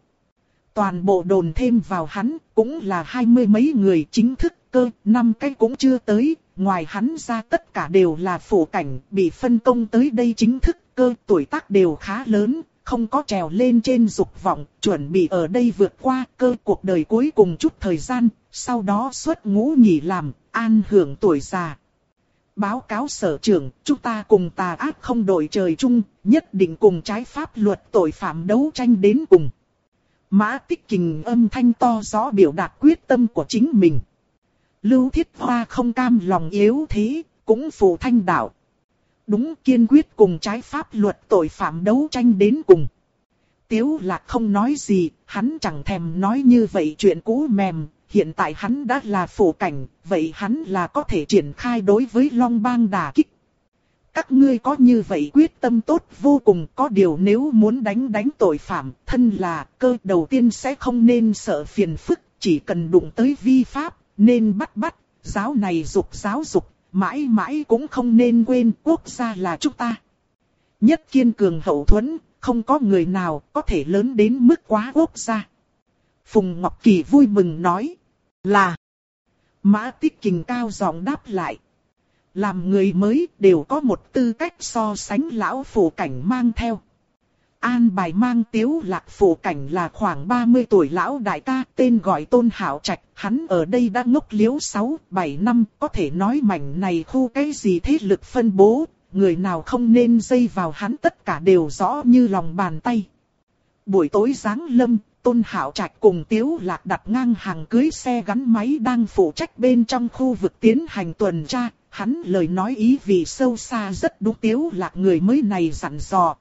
Toàn bộ đồn thêm vào hắn, cũng là hai mươi mấy người chính thức, cơ, năm cái cũng chưa tới, ngoài hắn ra tất cả đều là phủ cảnh, bị phân công tới đây chính thức, cơ tuổi tác đều khá lớn, không có trèo lên trên dục vọng, chuẩn bị ở đây vượt qua cơ cuộc đời cuối cùng chút thời gian, sau đó xuất ngũ nghỉ làm, an hưởng tuổi già. Báo cáo sở trưởng, chúng ta cùng tà ác không đổi trời chung, nhất định cùng trái pháp luật tội phạm đấu tranh đến cùng. Mã tích kình âm thanh to rõ biểu đạt quyết tâm của chính mình. Lưu Thiết Hoa không cam lòng yếu thế, cũng phụ thanh đạo. Đúng kiên quyết cùng trái pháp luật tội phạm đấu tranh đến cùng. Tiếu lạc không nói gì, hắn chẳng thèm nói như vậy chuyện cũ mềm, hiện tại hắn đã là phổ cảnh, vậy hắn là có thể triển khai đối với Long Bang đả kích. Các ngươi có như vậy quyết tâm tốt vô cùng có điều nếu muốn đánh đánh tội phạm, thân là cơ đầu tiên sẽ không nên sợ phiền phức, chỉ cần đụng tới vi pháp, nên bắt bắt, giáo này dục giáo dục, mãi mãi cũng không nên quên quốc gia là chúng ta. Nhất kiên cường hậu thuẫn, không có người nào có thể lớn đến mức quá quốc gia. Phùng Ngọc Kỳ vui mừng nói là Mã Tích Kình cao giọng đáp lại. Làm người mới đều có một tư cách so sánh lão phủ cảnh mang theo. An bài mang tiếu lạc phủ cảnh là khoảng 30 tuổi lão đại ca tên gọi tôn hảo trạch. Hắn ở đây đã ngốc liếu 6-7 năm có thể nói mảnh này khu cái gì thế lực phân bố. Người nào không nên dây vào hắn tất cả đều rõ như lòng bàn tay. Buổi tối giáng lâm, Tôn Hạo Trạch cùng Tiếu Lạc đặt ngang hàng cưới xe gắn máy đang phụ trách bên trong khu vực tiến hành tuần tra, hắn lời nói ý vì sâu xa rất đúng. Tiếu Lạc người mới này dặn dò.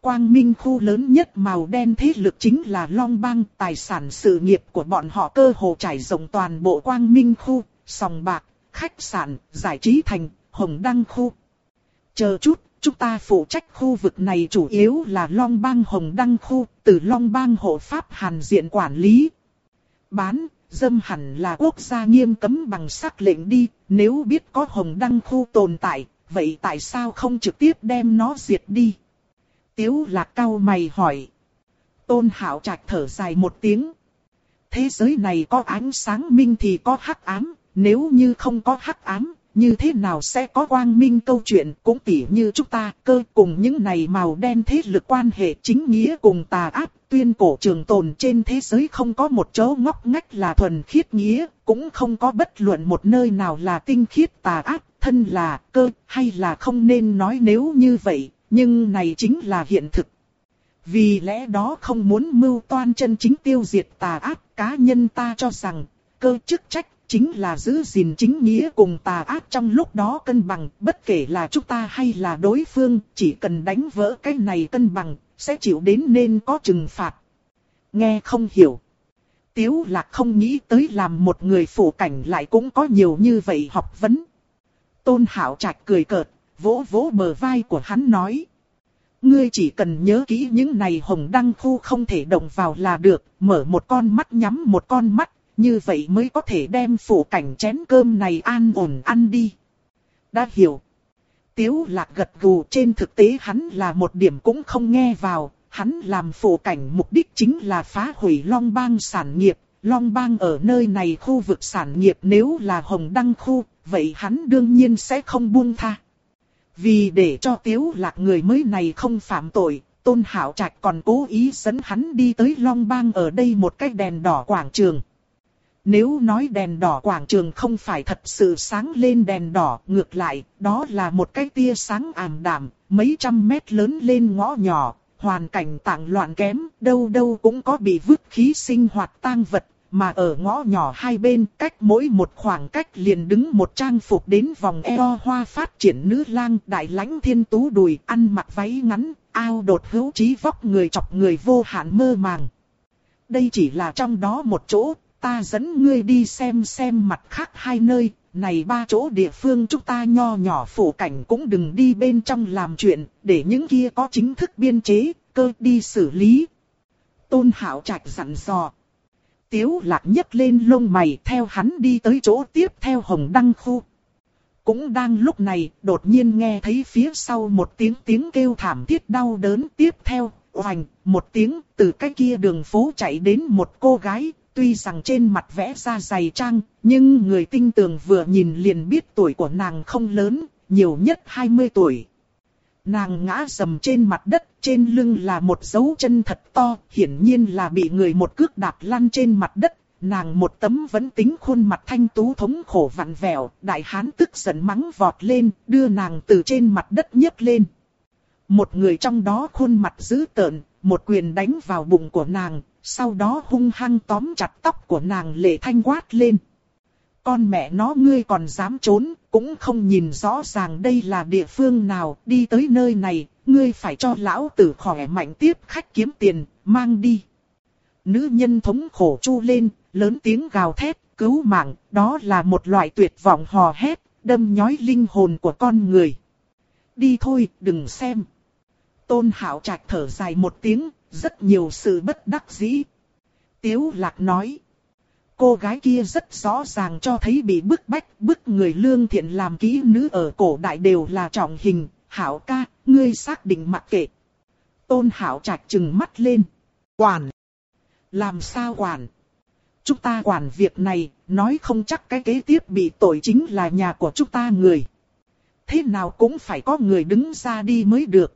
Quang Minh khu lớn nhất màu đen thế lực chính là Long Bang, tài sản sự nghiệp của bọn họ cơ hồ trải rộng toàn bộ Quang Minh khu, sòng bạc, khách sạn, giải trí thành, hồng đăng khu. Chờ chút, Chúng ta phụ trách khu vực này chủ yếu là Long Bang Hồng Đăng khu, từ Long Bang hộ pháp hàn diện quản lý. Bán, dâm hẳn là quốc gia nghiêm cấm bằng sắc lệnh đi, nếu biết có Hồng Đăng khu tồn tại, vậy tại sao không trực tiếp đem nó diệt đi? Tiếu lạc cao mày hỏi. Tôn Hạo Trạch thở dài một tiếng. Thế giới này có ánh sáng minh thì có hắc ám, nếu như không có hắc ám, như thế nào sẽ có quang minh câu chuyện cũng tỉ như chúng ta cơ cùng những này màu đen thế lực quan hệ chính nghĩa cùng tà ác tuyên cổ trường tồn trên thế giới không có một chỗ ngóc ngách là thuần khiết nghĩa, cũng không có bất luận một nơi nào là tinh khiết tà ác, thân là cơ hay là không nên nói nếu như vậy, nhưng này chính là hiện thực. Vì lẽ đó không muốn mưu toan chân chính tiêu diệt tà ác cá nhân ta cho rằng cơ chức trách chính là giữ gìn chính nghĩa cùng tà ác trong lúc đó cân bằng, bất kể là chúng ta hay là đối phương, chỉ cần đánh vỡ cái này cân bằng, sẽ chịu đến nên có trừng phạt. Nghe không hiểu. Tiếu lạc không nghĩ tới làm một người phụ cảnh lại cũng có nhiều như vậy học vấn. Tôn Hảo Trạch cười cợt, vỗ vỗ bờ vai của hắn nói. Ngươi chỉ cần nhớ kỹ những này hồng đăng khu không thể động vào là được, mở một con mắt nhắm một con mắt, như vậy mới có thể đem phủ cảnh chén cơm này an ổn ăn đi. Đã hiểu. Tiếu lạc gật gù trên thực tế hắn là một điểm cũng không nghe vào, hắn làm phủ cảnh mục đích chính là phá hủy Long Bang sản nghiệp. Long Bang ở nơi này khu vực sản nghiệp nếu là Hồng Đăng khu, vậy hắn đương nhiên sẽ không buông tha. Vì để cho tiếu lạc người mới này không phạm tội, Tôn Hảo Trạch còn cố ý dẫn hắn đi tới Long Bang ở đây một cái đèn đỏ quảng trường. Nếu nói đèn đỏ quảng trường không phải thật sự sáng lên đèn đỏ, ngược lại, đó là một cái tia sáng ảm đạm, mấy trăm mét lớn lên ngõ nhỏ, hoàn cảnh tạng loạn kém, đâu đâu cũng có bị vứt khí sinh hoạt tang vật, mà ở ngõ nhỏ hai bên cách mỗi một khoảng cách liền đứng một trang phục đến vòng eo hoa phát triển nữ lang đại lãnh thiên tú đùi ăn mặc váy ngắn, ao đột hữu trí vóc người chọc người vô hạn mơ màng. Đây chỉ là trong đó một chỗ, ta dẫn ngươi đi xem xem mặt khác hai nơi, này ba chỗ địa phương chúng ta nho nhỏ phủ cảnh cũng đừng đi bên trong làm chuyện, để những kia có chính thức biên chế, cơ đi xử lý. Tôn Hảo Trạch dặn dò. Tiếu lạc nhấc lên lông mày theo hắn đi tới chỗ tiếp theo hồng đăng khu. Cũng đang lúc này, đột nhiên nghe thấy phía sau một tiếng tiếng kêu thảm thiết đau đớn tiếp theo, oành, một tiếng, từ cái kia đường phố chạy đến một cô gái, tuy rằng trên mặt vẽ ra dày trang, nhưng người tinh tường vừa nhìn liền biết tuổi của nàng không lớn, nhiều nhất 20 tuổi. Nàng ngã sầm trên mặt đất, trên lưng là một dấu chân thật to, hiển nhiên là bị người một cước đạp lăn trên mặt đất. Nàng một tấm vẫn tính khuôn mặt thanh tú thống khổ vặn vẹo, đại hán tức giận mắng vọt lên, đưa nàng từ trên mặt đất nhấc lên. Một người trong đó khuôn mặt dữ tợn, một quyền đánh vào bụng của nàng, sau đó hung hăng tóm chặt tóc của nàng lệ thanh quát lên. Con mẹ nó ngươi còn dám trốn, cũng không nhìn rõ ràng đây là địa phương nào, đi tới nơi này, ngươi phải cho lão tử khỏe mạnh tiếp khách kiếm tiền, mang đi. Nữ nhân thống khổ chu lên, lớn tiếng gào thét, cứu mạng, đó là một loại tuyệt vọng hò hét, đâm nhói linh hồn của con người. Đi thôi, đừng xem. Tôn Hạo Trạch thở dài một tiếng, rất nhiều sự bất đắc dĩ. Tiếu Lạc nói. Cô gái kia rất rõ ràng cho thấy bị bức bách, bức người lương thiện làm kỹ nữ ở cổ đại đều là trọng hình. Hảo ca, ngươi xác định mặc kệ. Tôn Hảo Trạch trừng mắt lên. Quản. Làm sao quản? Chúng ta quản việc này, nói không chắc cái kế tiếp bị tội chính là nhà của chúng ta người. Thế nào cũng phải có người đứng ra đi mới được.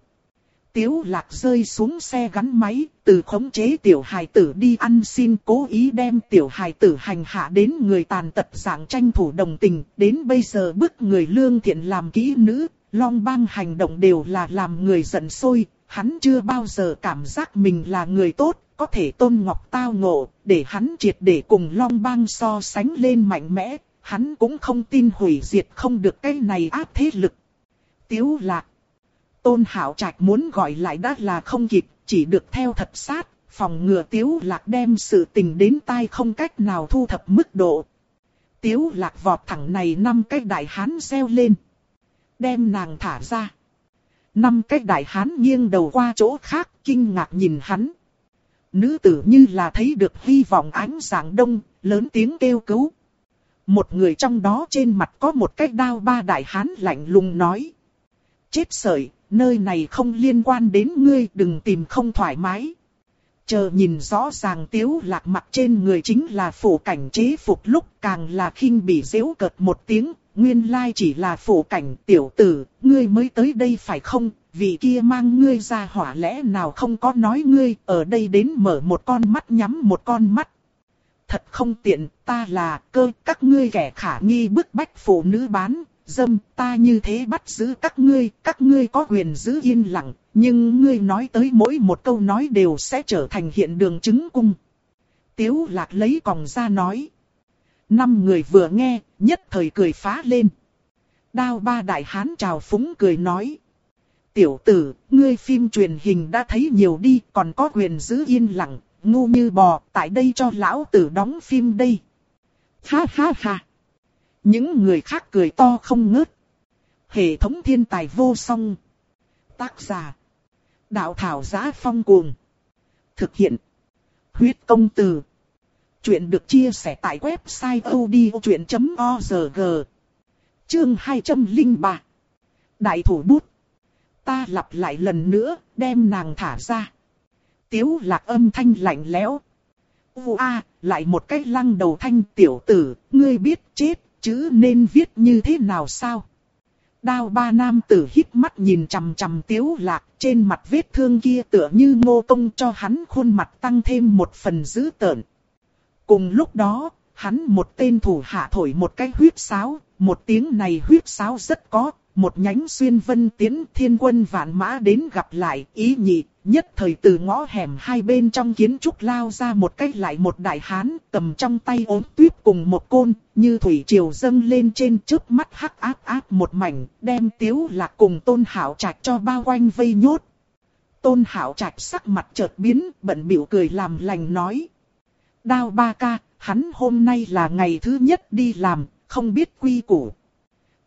Tiếu lạc rơi xuống xe gắn máy, từ khống chế tiểu hài tử đi ăn xin cố ý đem tiểu hài tử hành hạ đến người tàn tật dạng tranh thủ đồng tình, đến bây giờ bức người lương thiện làm kỹ nữ, long bang hành động đều là làm người giận sôi, hắn chưa bao giờ cảm giác mình là người tốt, có thể tôn ngọc tao ngộ, để hắn triệt để cùng long bang so sánh lên mạnh mẽ, hắn cũng không tin hủy diệt không được cái này áp thế lực. Tiếu lạc Tôn Hảo Trạch muốn gọi lại đã là không kịp, chỉ được theo thật sát, phòng ngừa Tiếu Lạc đem sự tình đến tai không cách nào thu thập mức độ. Tiếu Lạc vọt thẳng này năm cái đại hán reo lên. Đem nàng thả ra. Năm cái đại hán nghiêng đầu qua chỗ khác, kinh ngạc nhìn hắn. Nữ tử như là thấy được hy vọng ánh sáng đông, lớn tiếng kêu cứu. Một người trong đó trên mặt có một cái đao ba đại hán lạnh lùng nói. Chết sợi, nơi này không liên quan đến ngươi đừng tìm không thoải mái. Chờ nhìn rõ ràng tiếu lạc mặt trên người chính là phủ cảnh chế phục lúc càng là khinh bị dễu cợt một tiếng, nguyên lai chỉ là phủ cảnh tiểu tử, ngươi mới tới đây phải không, vì kia mang ngươi ra hỏa lẽ nào không có nói ngươi, ở đây đến mở một con mắt nhắm một con mắt. Thật không tiện, ta là cơ các ngươi kẻ khả nghi bức bách phụ nữ bán, dâm, ta như thế bắt giữ các ngươi, các ngươi có quyền giữ yên lặng, nhưng ngươi nói tới mỗi một câu nói đều sẽ trở thành hiện đường chứng cung. Tiếu lạc lấy còng ra nói. Năm người vừa nghe, nhất thời cười phá lên. Đao ba đại hán chào phúng cười nói. Tiểu tử, ngươi phim truyền hình đã thấy nhiều đi, còn có quyền giữ yên lặng, ngu như bò, tại đây cho lão tử đóng phim đây. Ha ha ha. Những người khác cười to không ngớt. Hệ thống thiên tài vô song. Tác giả. Đạo thảo giá phong cuồng. Thực hiện. Huyết công từ. Chuyện được chia sẻ tại website odchuyện.org. Chương 203. Đại thủ bút. Ta lặp lại lần nữa, đem nàng thả ra. Tiếu lạc âm thanh lạnh lẽo. Ua, lại một cái lăng đầu thanh tiểu tử, ngươi biết chết, chữ nên viết như thế nào sao? Đao ba nam tử hít mắt nhìn chằm chằm tiếu lạc, trên mặt vết thương kia tựa như ngô công cho hắn khuôn mặt tăng thêm một phần dữ tợn. Cùng lúc đó, hắn một tên thủ hạ thổi một cái huyết sáo, một tiếng này huyết sáo rất có, một nhánh xuyên vân tiến thiên quân vạn mã đến gặp lại, ý nhị, nhất thời từ ngõ hẻm hai bên trong kiến trúc lao ra một cách lại một đại hán, cầm trong tay ốm tuyết cùng một côn, như thủy triều dâng lên trên trước mắt hắc áp áp một mảnh, đem tiếu lạc cùng tôn hảo trạch cho bao quanh vây nhốt. Tôn hảo trạch sắc mặt chợt biến, bận biểu cười làm lành nói. Đao ba ca, hắn hôm nay là ngày thứ nhất đi làm, không biết quy củ.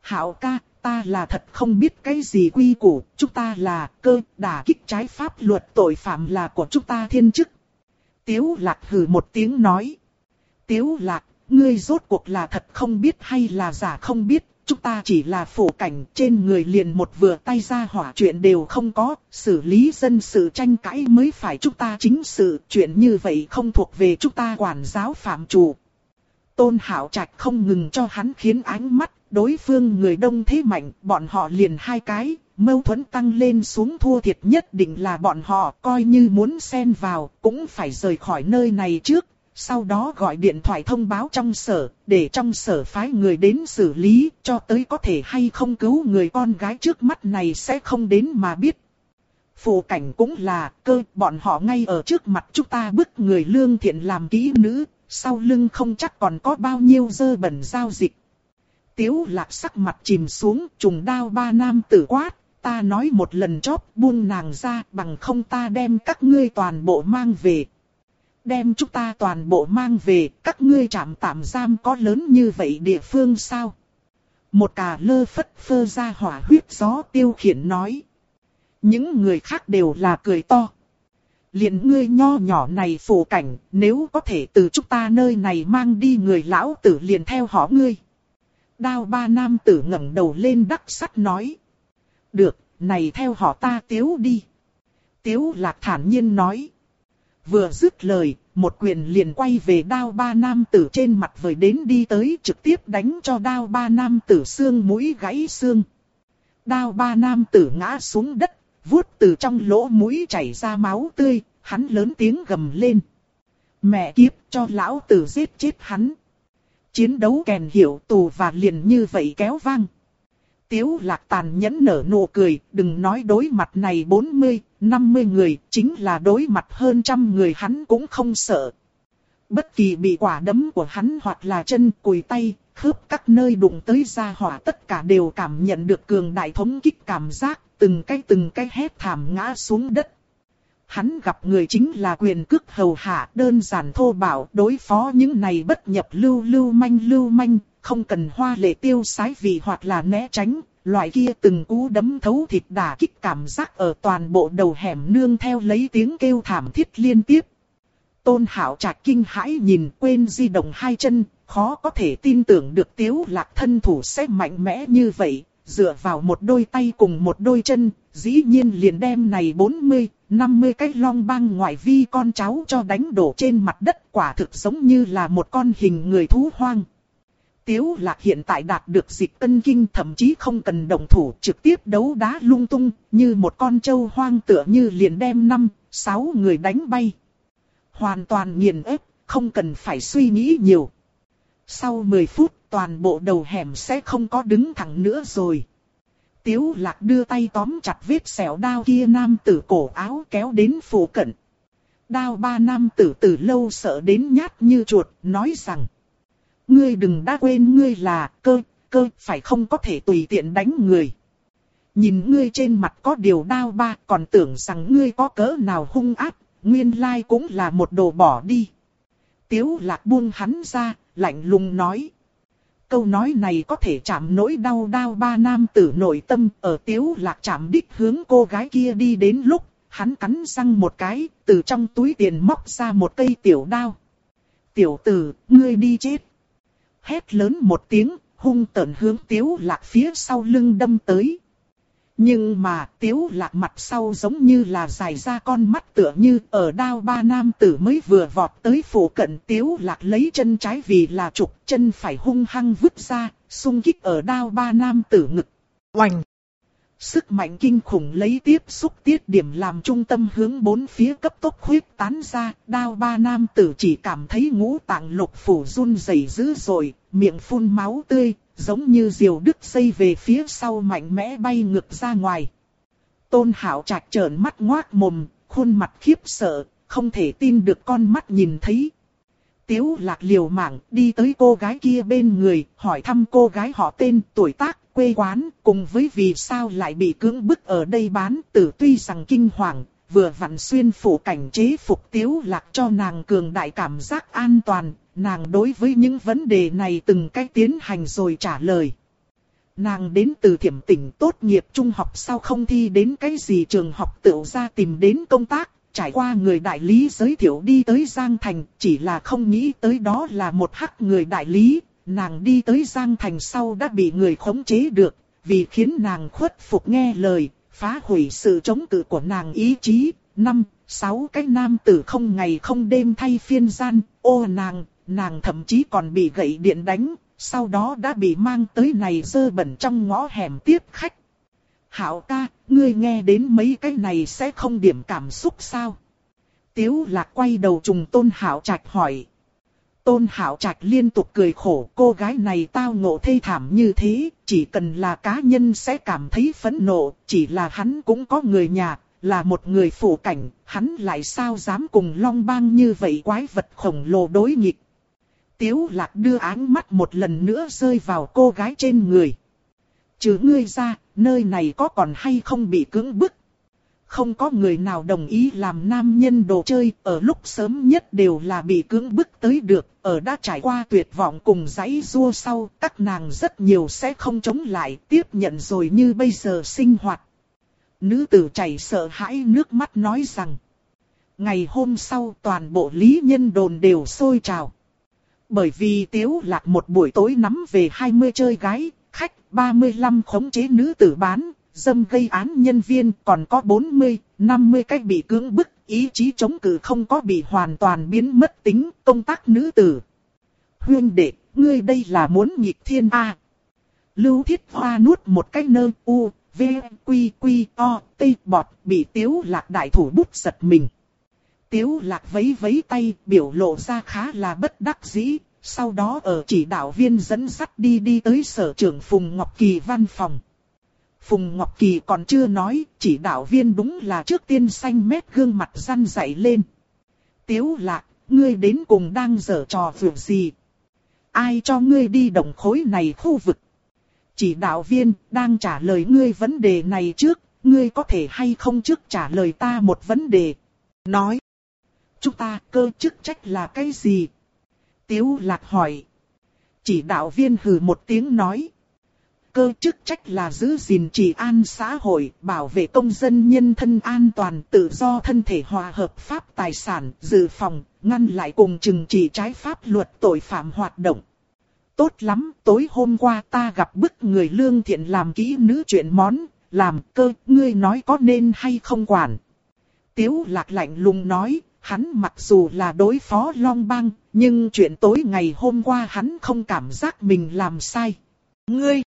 Hảo ca, ta là thật không biết cái gì quy củ, chúng ta là cơ, đả kích trái pháp luật tội phạm là của chúng ta thiên chức. Tiếu lạc hừ một tiếng nói. Tiếu lạc, ngươi rốt cuộc là thật không biết hay là giả không biết, chúng ta chỉ là phủ cảnh trên người liền một vừa tay ra hỏa chuyện đều không có, xử lý dân sự tranh cãi mới phải chúng ta chính sự, chuyện như vậy không thuộc về chúng ta quản giáo phạm chủ. Tôn Hảo Trạch không ngừng cho hắn khiến ánh mắt, đối phương người đông thế mạnh, bọn họ liền hai cái, mâu thuẫn tăng lên xuống thua thiệt nhất định là bọn họ, coi như muốn xen vào, cũng phải rời khỏi nơi này trước, sau đó gọi điện thoại thông báo trong sở, để trong sở phái người đến xử lý, cho tới có thể hay không cứu người con gái trước mắt này sẽ không đến mà biết. Phụ cảnh cũng là cơ, bọn họ ngay ở trước mặt chúng ta bức người lương thiện làm kỹ nữ, sau lưng không chắc còn có bao nhiêu dơ bẩn giao dịch. Tiếu lạc sắc mặt chìm xuống, trùng đao ba nam tử quát, ta nói một lần chóp buông nàng ra bằng không ta đem các ngươi toàn bộ mang về đem chúng ta toàn bộ mang về, các ngươi trạm tạm giam có lớn như vậy địa phương sao? Một cà lơ phất phơ ra hỏa huyết gió tiêu khiển nói. Những người khác đều là cười to. liền ngươi nho nhỏ này phù cảnh, nếu có thể từ chúng ta nơi này mang đi người lão tử liền theo họ ngươi. Đao ba nam tử ngẩng đầu lên đắc sắt nói. Được, này theo họ ta tiếu đi. Tiếu lạc thản nhiên nói. Vừa dứt lời, một quyền liền quay về đao ba nam tử trên mặt vời đến đi tới trực tiếp đánh cho đao ba nam tử xương mũi gãy xương. Đao ba nam tử ngã xuống đất, vuốt từ trong lỗ mũi chảy ra máu tươi, hắn lớn tiếng gầm lên. Mẹ kiếp cho lão tử giết chết hắn. Chiến đấu kèn hiểu tù và liền như vậy kéo vang. Tiếu lạc tàn nhẫn nở nụ cười, đừng nói đối mặt này 40, 50 người, chính là đối mặt hơn trăm người hắn cũng không sợ. Bất kỳ bị quả đấm của hắn hoặc là chân, cùi tay, khớp các nơi đụng tới ra hỏa tất cả đều cảm nhận được cường đại thống kích cảm giác, từng cái từng cái hét thảm ngã xuống đất. Hắn gặp người chính là quyền cước hầu hạ đơn giản thô bạo đối phó những này bất nhập lưu lưu manh lưu manh, không cần hoa lệ tiêu sái vì hoặc là né tránh, loại kia từng cú đấm thấu thịt đả kích cảm giác ở toàn bộ đầu hẻm nương theo lấy tiếng kêu thảm thiết liên tiếp. Tôn Hảo Trạch kinh hãi nhìn quên di động hai chân, khó có thể tin tưởng được tiếu lạc thân thủ sẽ mạnh mẽ như vậy, dựa vào một đôi tay cùng một đôi chân, dĩ nhiên liền đem này 40, 50 cái long băng ngoại vi con cháu cho đánh đổ trên mặt đất quả thực giống như là một con hình người thú hoang. Tiếu lạc hiện tại đạt được dịch tân kinh thậm chí không cần đồng thủ trực tiếp đấu đá lung tung, như một con trâu hoang tựa như liền đem năm, sáu người đánh bay. Hoàn toàn nghiền ép, không cần phải suy nghĩ nhiều. Sau 10 phút toàn bộ đầu hẻm sẽ không có đứng thẳng nữa rồi. Tiếu lạc đưa tay tóm chặt vết sẹo đao kia nam tử cổ áo kéo đến phủ cận. Đao ba nam tử từ lâu sợ đến nhát như chuột, nói rằng. Ngươi đừng đã quên ngươi là cơ, cơ, phải không có thể tùy tiện đánh người. Nhìn ngươi trên mặt có điều đao ba còn tưởng rằng ngươi có cỡ nào hung ác, nguyên lai cũng là một đồ bỏ đi. Tiếu lạc buông hắn ra, lạnh lùng nói. Câu nói này có thể chạm nỗi đau đau ba nam tử nội tâm ở tiếu lạc chạm đích hướng cô gái kia đi đến lúc, hắn cắn răng một cái, từ trong túi tiền móc ra một cây tiểu đao. Tiểu tử, ngươi đi chết hét lớn một tiếng, hung tợn hướng tiếu lạc phía sau lưng đâm tới. Nhưng mà tiếu lạc mặt sau giống như là dài ra con mắt tựa như ở đao ba nam tử mới vừa vọt tới phủ cận tiếu lạc lấy chân trái vì là trục chân phải hung hăng vứt ra, xung kích ở đao ba nam tử ngực. Oành! Sức mạnh kinh khủng lấy tiếp xúc tiết điểm làm trung tâm hướng bốn phía cấp tốc huyết tán ra, đao ba nam tử chỉ cảm thấy ngũ tạng lục phủ run rẩy dữ dội, miệng phun máu tươi, giống như diều đứt dây về phía sau mạnh mẽ bay ngược ra ngoài. Tôn hảo trạch trợn mắt ngoác mồm, khuôn mặt khiếp sợ, không thể tin được con mắt nhìn thấy. Tiếu lạc liều mạng đi tới cô gái kia bên người, hỏi thăm cô gái họ tên, tuổi tác, quê quán, cùng với vì sao lại bị cưỡng bức ở đây bán tử tuy rằng kinh hoàng, vừa vặn xuyên phủ cảnh chế phục tiếu lạc cho nàng cường đại cảm giác an toàn, nàng đối với những vấn đề này từng cách tiến hành rồi trả lời. Nàng đến từ thiểm tỉnh tốt nghiệp trung học sau không thi đến cái gì trường học tự ra tìm đến công tác, trải qua người đại lý giới thiệu đi tới Giang Thành, chỉ là không nghĩ tới đó là một hắc người đại lý, nàng đi tới Giang Thành sau đã bị người khống chế được, vì khiến nàng khuất phục nghe lời, phá hủy sự chống cự của nàng ý chí. Năm, sáu cái nam tử không ngày không đêm thay phiên gian, ô nàng, nàng thậm chí còn bị gậy điện đánh, sau đó đã bị mang tới này dơ bẩn trong ngõ hẻm tiếp khách. Hảo ca, ngươi nghe đến mấy cái này sẽ không điểm cảm xúc sao? Tiếu lạc quay đầu trùng tôn hảo trạch hỏi. Tôn hảo trạch liên tục cười khổ cô gái này tao ngộ thê thảm như thế, chỉ cần là cá nhân sẽ cảm thấy phẫn nộ, chỉ là hắn cũng có người nhà, là một người phủ cảnh, hắn lại sao dám cùng long bang như vậy quái vật khổng lồ đối nghịch. Tiếu lạc đưa áng mắt một lần nữa rơi vào cô gái trên người. Chứ ngươi ra, nơi này có còn hay không bị cưỡng bức. Không có người nào đồng ý làm nam nhân đồ chơi, ở lúc sớm nhất đều là bị cưỡng bức tới được, ở đã trải qua tuyệt vọng cùng giấy rua sau, các nàng rất nhiều sẽ không chống lại, tiếp nhận rồi như bây giờ sinh hoạt. Nữ tử chảy sợ hãi nước mắt nói rằng, ngày hôm sau toàn bộ lý nhân đồn đều sôi trào. Bởi vì tiếu lạc một buổi tối nắm về 20 chơi gái, khách 35 khống chế nữ tử bán, dâm gây án nhân viên còn có 40, 50 cách bị cưỡng bức, ý chí chống cự không có bị hoàn toàn biến mất tính, công tác nữ tử. Huyên đệ, ngươi đây là muốn nghịch thiên A. Lưu thiết hoa nuốt một cái nơ u, v, quy quy, o, t, bọt, bị tiếu lạc đại thủ bút giật mình. Tiếu lạc vấy vấy tay, biểu lộ ra khá là bất đắc dĩ, sau đó ở chỉ đạo viên dẫn dắt đi đi tới sở trưởng Phùng Ngọc Kỳ văn phòng. Phùng Ngọc Kỳ còn chưa nói, chỉ đạo viên đúng là trước tiên xanh mét gương mặt răn dậy lên. Tiếu lạc, ngươi đến cùng đang dở trò vượt gì? Ai cho ngươi đi đồng khối này khu vực? Chỉ đạo viên đang trả lời ngươi vấn đề này trước, ngươi có thể hay không trước trả lời ta một vấn đề. Nói, chúng ta cơ chức trách là cái gì? Tiếu lạc hỏi. Chỉ đạo viên hừ một tiếng nói. Cơ chức trách là giữ gìn trị an xã hội, bảo vệ công dân nhân thân an toàn, tự do thân thể hòa hợp pháp tài sản, dự phòng, ngăn lại cùng chừng trị trái pháp luật tội phạm hoạt động. Tốt lắm, tối hôm qua ta gặp bức người lương thiện làm kỹ nữ chuyện món, làm cơ, ngươi nói có nên hay không quản. Tiếu lạc lạnh lùng nói, hắn mặc dù là đối phó Long Bang, nhưng chuyện tối ngày hôm qua hắn không cảm giác mình làm sai. Ngươi!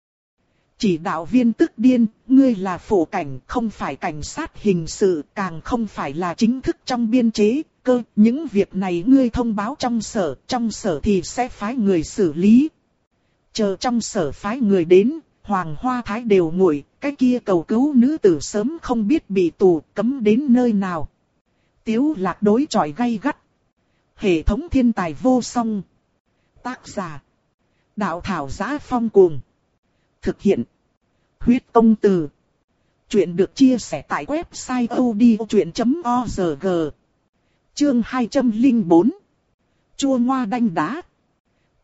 Chỉ đạo viên tức điên, ngươi là phổ cảnh, không phải cảnh sát hình sự, càng không phải là chính thức trong biên chế, cơ, những việc này ngươi thông báo trong sở, trong sở thì sẽ phái người xử lý. Chờ trong sở phái người đến, Hoàng Hoa Thái đều nguội, cái kia cầu cứu nữ tử sớm không biết bị tù, cấm đến nơi nào. Tiếu lạc đối tròi gay gắt. Hệ thống thiên tài vô song. Tác giả. Đạo thảo giá phong cuồng. Thực hiện. Huyết công từ. Chuyện được chia sẻ tại website odchuyện.org. Chương 204. Chua ngoa đanh đá.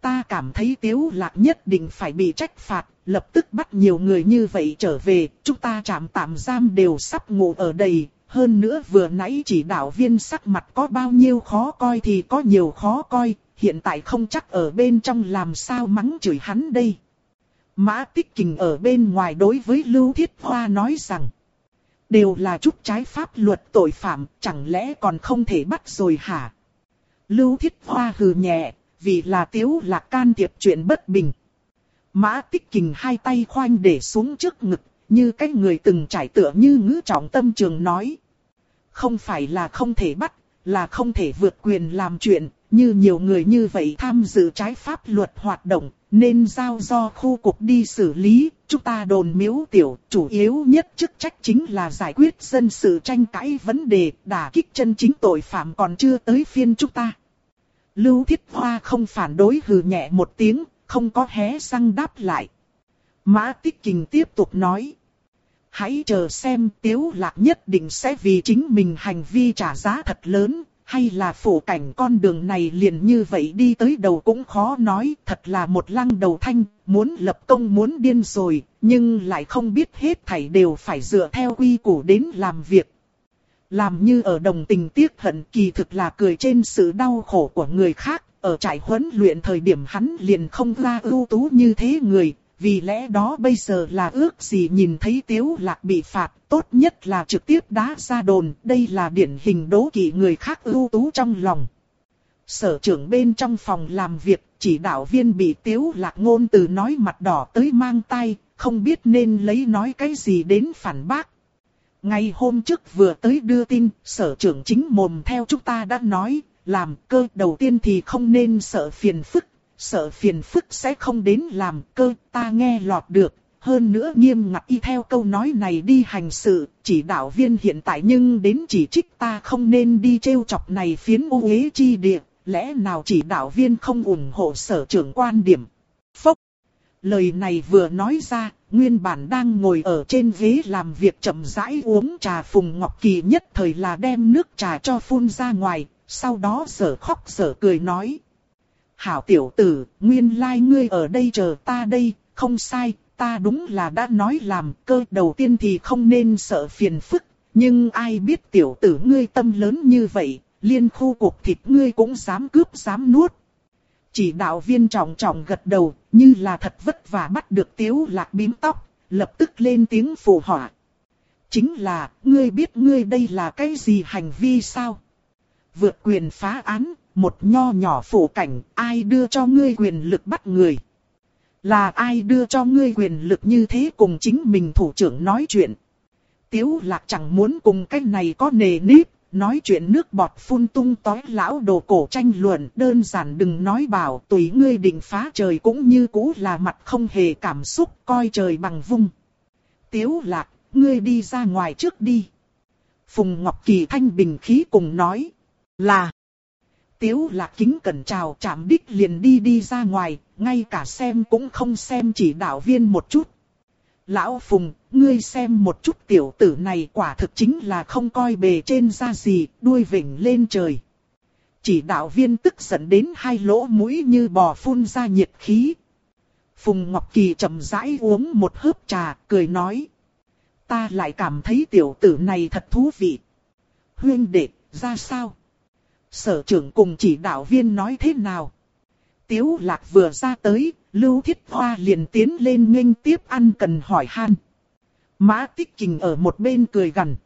Ta cảm thấy tiếu lạc nhất định phải bị trách phạt, lập tức bắt nhiều người như vậy trở về, chúng ta chạm tạm giam đều sắp ngủ ở đây, hơn nữa vừa nãy chỉ đạo viên sắc mặt có bao nhiêu khó coi thì có nhiều khó coi, hiện tại không chắc ở bên trong làm sao mắng chửi hắn đây. Mã Tích Kình ở bên ngoài đối với Lưu Thiết Hoa nói rằng, đều là chút trái pháp luật tội phạm, chẳng lẽ còn không thể bắt rồi hả? Lưu Thiết Hoa hừ nhẹ, vì là tiếu là can thiệp chuyện bất bình. Mã Tích Kình hai tay khoanh để xuống trước ngực, như cái người từng trải tựa như ngữ trọng tâm trường nói. Không phải là không thể bắt, là không thể vượt quyền làm chuyện, như nhiều người như vậy tham dự trái pháp luật hoạt động, nên giao do khu cục đi xử lý, chúng ta đồn miếu tiểu, chủ yếu nhất chức trách chính là giải quyết dân sự tranh cãi vấn đề, đả kích chân chính tội phạm còn chưa tới phiên chúng ta. Lưu Thiết Hoa không phản đối hừ nhẹ một tiếng, không có hé răng đáp lại. Mã Tích Kình tiếp tục nói. Hãy chờ xem tiếu lạc nhất định sẽ vì chính mình hành vi trả giá thật lớn, hay là phủ cảnh con đường này liền như vậy đi tới đầu cũng khó nói, thật là một lăng đầu thanh, muốn lập công muốn điên rồi, nhưng lại không biết hết thảy đều phải dựa theo quy củ đến làm việc. Làm như ở đồng tình tiếc hận kỳ thực là cười trên sự đau khổ của người khác, ở trại huấn luyện thời điểm hắn liền không ra ưu tú như thế người, vì lẽ đó bây giờ là ước gì nhìn thấy tiếu lạc bị phạt, tốt nhất là trực tiếp đá ra đồn, đây là điển hình đố kỵ người khác ưu tú trong lòng. Sở trưởng bên trong phòng làm việc, chỉ đạo viên bị tiếu lạc ngôn từ nói mặt đỏ tới mang tay, không biết nên lấy nói cái gì đến phản bác. Ngày hôm trước vừa tới đưa tin, sở trưởng chính mồm theo chúng ta đã nói, làm cơ đầu tiên thì không nên sợ phiền phức, sợ phiền phức sẽ không đến làm cơ, ta nghe lọt được. Hơn nữa nghiêm ngặt y theo câu nói này đi hành sự, chỉ đạo viên hiện tại nhưng đến chỉ trích ta không nên đi trêu chọc này phiến ô uế chi địa, lẽ nào chỉ đạo viên không ủng hộ sở trưởng quan điểm. Phốc! Lời này vừa nói ra, nguyên bản đang ngồi ở trên ghế làm việc chậm rãi uống trà Phùng Ngọc Kỳ nhất thời là đem nước trà cho phun ra ngoài, sau đó sở khóc sở cười nói. Hảo tiểu tử, nguyên lai like ngươi ở đây chờ ta đây, không sai, ta đúng là đã nói làm cơ đầu tiên thì không nên sợ phiền phức, nhưng ai biết tiểu tử ngươi tâm lớn như vậy, liên khu cuộc thịt ngươi cũng dám cướp dám nuốt. Chỉ đạo viên trọng trọng gật đầu, như là thật vất vả bắt được tiếu lạc bím tóc, lập tức lên tiếng phù họa. Chính là, ngươi biết ngươi đây là cái gì hành vi sao? Vượt quyền phá án, một nho nhỏ phủ cảnh, ai đưa cho ngươi quyền lực bắt người? Là ai đưa cho ngươi quyền lực như thế cùng chính mình thủ trưởng nói chuyện? Tiếu lạc chẳng muốn cùng cái này có nề nếp, nói chuyện nước bọt phun tung tói lão đồ cổ tranh luận đơn giản đừng nói bảo tùy ngươi định phá trời cũng như cũ là mặt không hề cảm xúc coi trời bằng vung. Tiếu lạc, ngươi đi ra ngoài trước đi. Phùng Ngọc Kỳ thanh bình khí cùng nói là Tiếu lạc kính cẩn chào chạm đích liền đi đi ra ngoài, ngay cả xem cũng không xem chỉ đạo viên một chút. Lão Phùng, ngươi xem một chút tiểu tử này quả thực chính là không coi bề trên ra gì, đuôi vỉnh lên trời. Chỉ đạo viên tức giận đến hai lỗ mũi như bò phun ra nhiệt khí. Phùng Ngọc Kỳ chậm rãi uống một hớp trà, cười nói. Ta lại cảm thấy tiểu tử này thật thú vị. Huyên đệ, ra sao? Sở trưởng cùng chỉ đạo viên nói thế nào? Tiếu lạc vừa ra tới, Lưu Thiết Hoa liền tiến lên nghênh tiếp ăn cần hỏi han. Mã Tích Kình ở một bên cười gằn.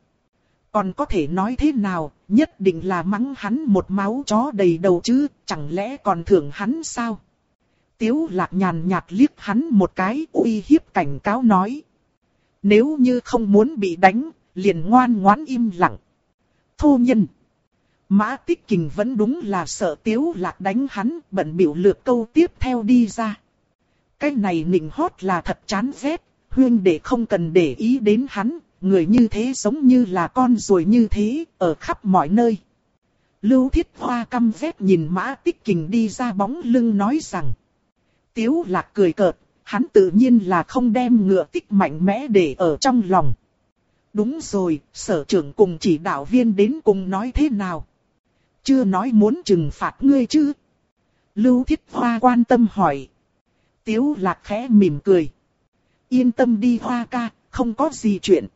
Còn có thể nói thế nào, nhất định là mắng hắn một máu chó đầy đầu chứ, chẳng lẽ còn thưởng hắn sao? Tiếu lạc nhàn nhạt liếc hắn một cái uy hiếp cảnh cáo nói. Nếu như không muốn bị đánh, liền ngoan ngoãn im lặng. Thô nhân. Mã tích kình vẫn đúng là sợ tiếu lạc đánh hắn, bận biểu lược câu tiếp theo đi ra. Cái này nịnh hót là thật chán ghét, huyên để không cần để ý đến hắn, người như thế giống như là con rồi như thế, ở khắp mọi nơi. Lưu thiết hoa căm ghét nhìn mã tích kình đi ra bóng lưng nói rằng. Tiếu lạc cười cợt, hắn tự nhiên là không đem ngựa tích mạnh mẽ để ở trong lòng. Đúng rồi, sở trưởng cùng chỉ đạo viên đến cùng nói thế nào? Chưa nói muốn trừng phạt ngươi chứ? Lưu Thiết Hoa quan tâm hỏi. Tiếu lạc khẽ mỉm cười. Yên tâm đi Hoa ca, không có gì chuyện.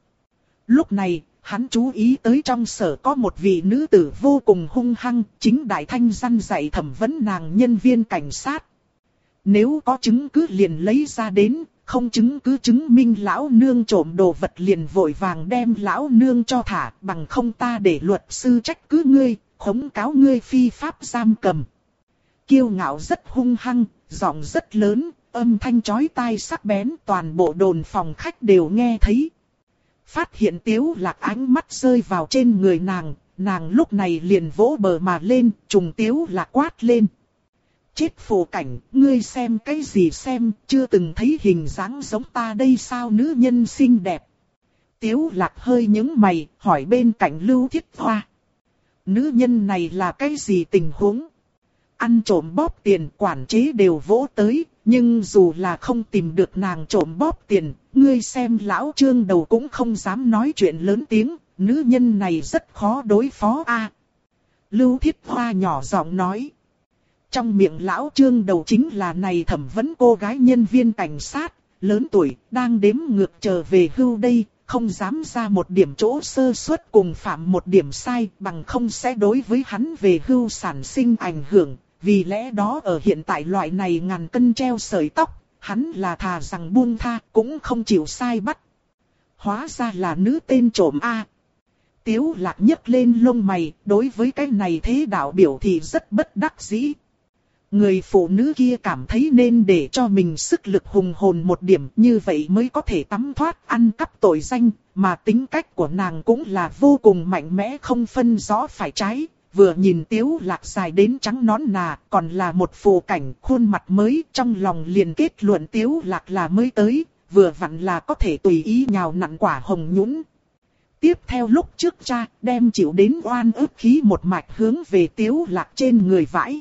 Lúc này, hắn chú ý tới trong sở có một vị nữ tử vô cùng hung hăng, chính đại thanh răn dạy thẩm vấn nàng nhân viên cảnh sát. Nếu có chứng cứ liền lấy ra đến, không chứng cứ chứng minh lão nương trộm đồ vật liền vội vàng đem lão nương cho thả, bằng không ta để luật sư trách cứ ngươi, khống cáo ngươi phi pháp giam cầm. Kiêu ngạo rất hung hăng, giọng rất lớn, âm thanh chói tai sắc bén toàn bộ đồn phòng khách đều nghe thấy. Phát hiện tiếu lạc ánh mắt rơi vào trên người nàng, nàng lúc này liền vỗ bờ mà lên, trùng tiếu lạc quát lên. Chết phù cảnh, ngươi xem cái gì xem, chưa từng thấy hình dáng giống ta đây sao nữ nhân xinh đẹp. Tiếu lạc hơi những mày, hỏi bên cạnh lưu thiết hoa nữ nhân này là cái gì tình huống? Ăn trộm bóp tiền quản chế đều vỗ tới, nhưng dù là không tìm được nàng trộm bóp tiền, ngươi xem lão trương đầu cũng không dám nói chuyện lớn tiếng, nữ nhân này rất khó đối phó a. Lưu Thiết Hoa nhỏ giọng nói. Trong miệng lão trương đầu chính là này thẩm vấn cô gái nhân viên cảnh sát, lớn tuổi, đang đếm ngược trở về hưu đây, không dám ra một điểm chỗ sơ suất cùng phạm một điểm sai bằng không sẽ đối với hắn về hưu sản sinh ảnh hưởng, vì lẽ đó ở hiện tại loại này ngàn cân treo sợi tóc, hắn là thà rằng buông tha cũng không chịu sai bắt. Hóa ra là nữ tên trộm A. Tiếu lạc nhấc lên lông mày, đối với cái này thế đạo biểu thì rất bất đắc dĩ. Người phụ nữ kia cảm thấy nên để cho mình sức lực hùng hồn một điểm như vậy mới có thể tắm thoát ăn cắp tội danh, mà tính cách của nàng cũng là vô cùng mạnh mẽ không phân rõ phải trái. Vừa nhìn tiếu lạc dài đến trắng nón nà, còn là một phù cảnh khuôn mặt mới trong lòng liền kết luận tiếu lạc là mới tới, vừa vặn là có thể tùy ý nhào nặn quả hồng nhũn. Tiếp theo lúc trước cha đem chịu đến oan ức khí một mạch hướng về tiếu lạc trên người vãi.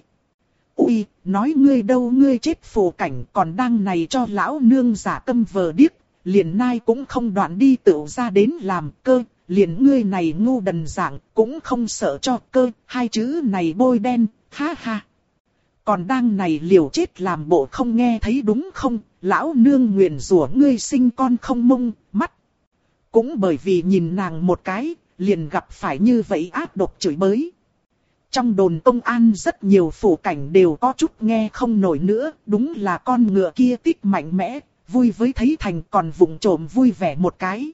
Ui, nói ngươi đâu ngươi chết phù cảnh còn đang này cho lão nương giả tâm vờ điếc, liền nai cũng không đoạn đi tự ra đến làm cơ, liền ngươi này ngu đần dạng cũng không sợ cho cơ, hai chữ này bôi đen, ha ha. Còn đang này liều chết làm bộ không nghe thấy đúng không, lão nương nguyện rủa ngươi sinh con không mông, mắt. Cũng bởi vì nhìn nàng một cái, liền gặp phải như vậy ác độc chửi bới. Trong đồn công an rất nhiều phủ cảnh đều có chút nghe không nổi nữa, đúng là con ngựa kia tích mạnh mẽ, vui với thấy thành còn vụng trộm vui vẻ một cái.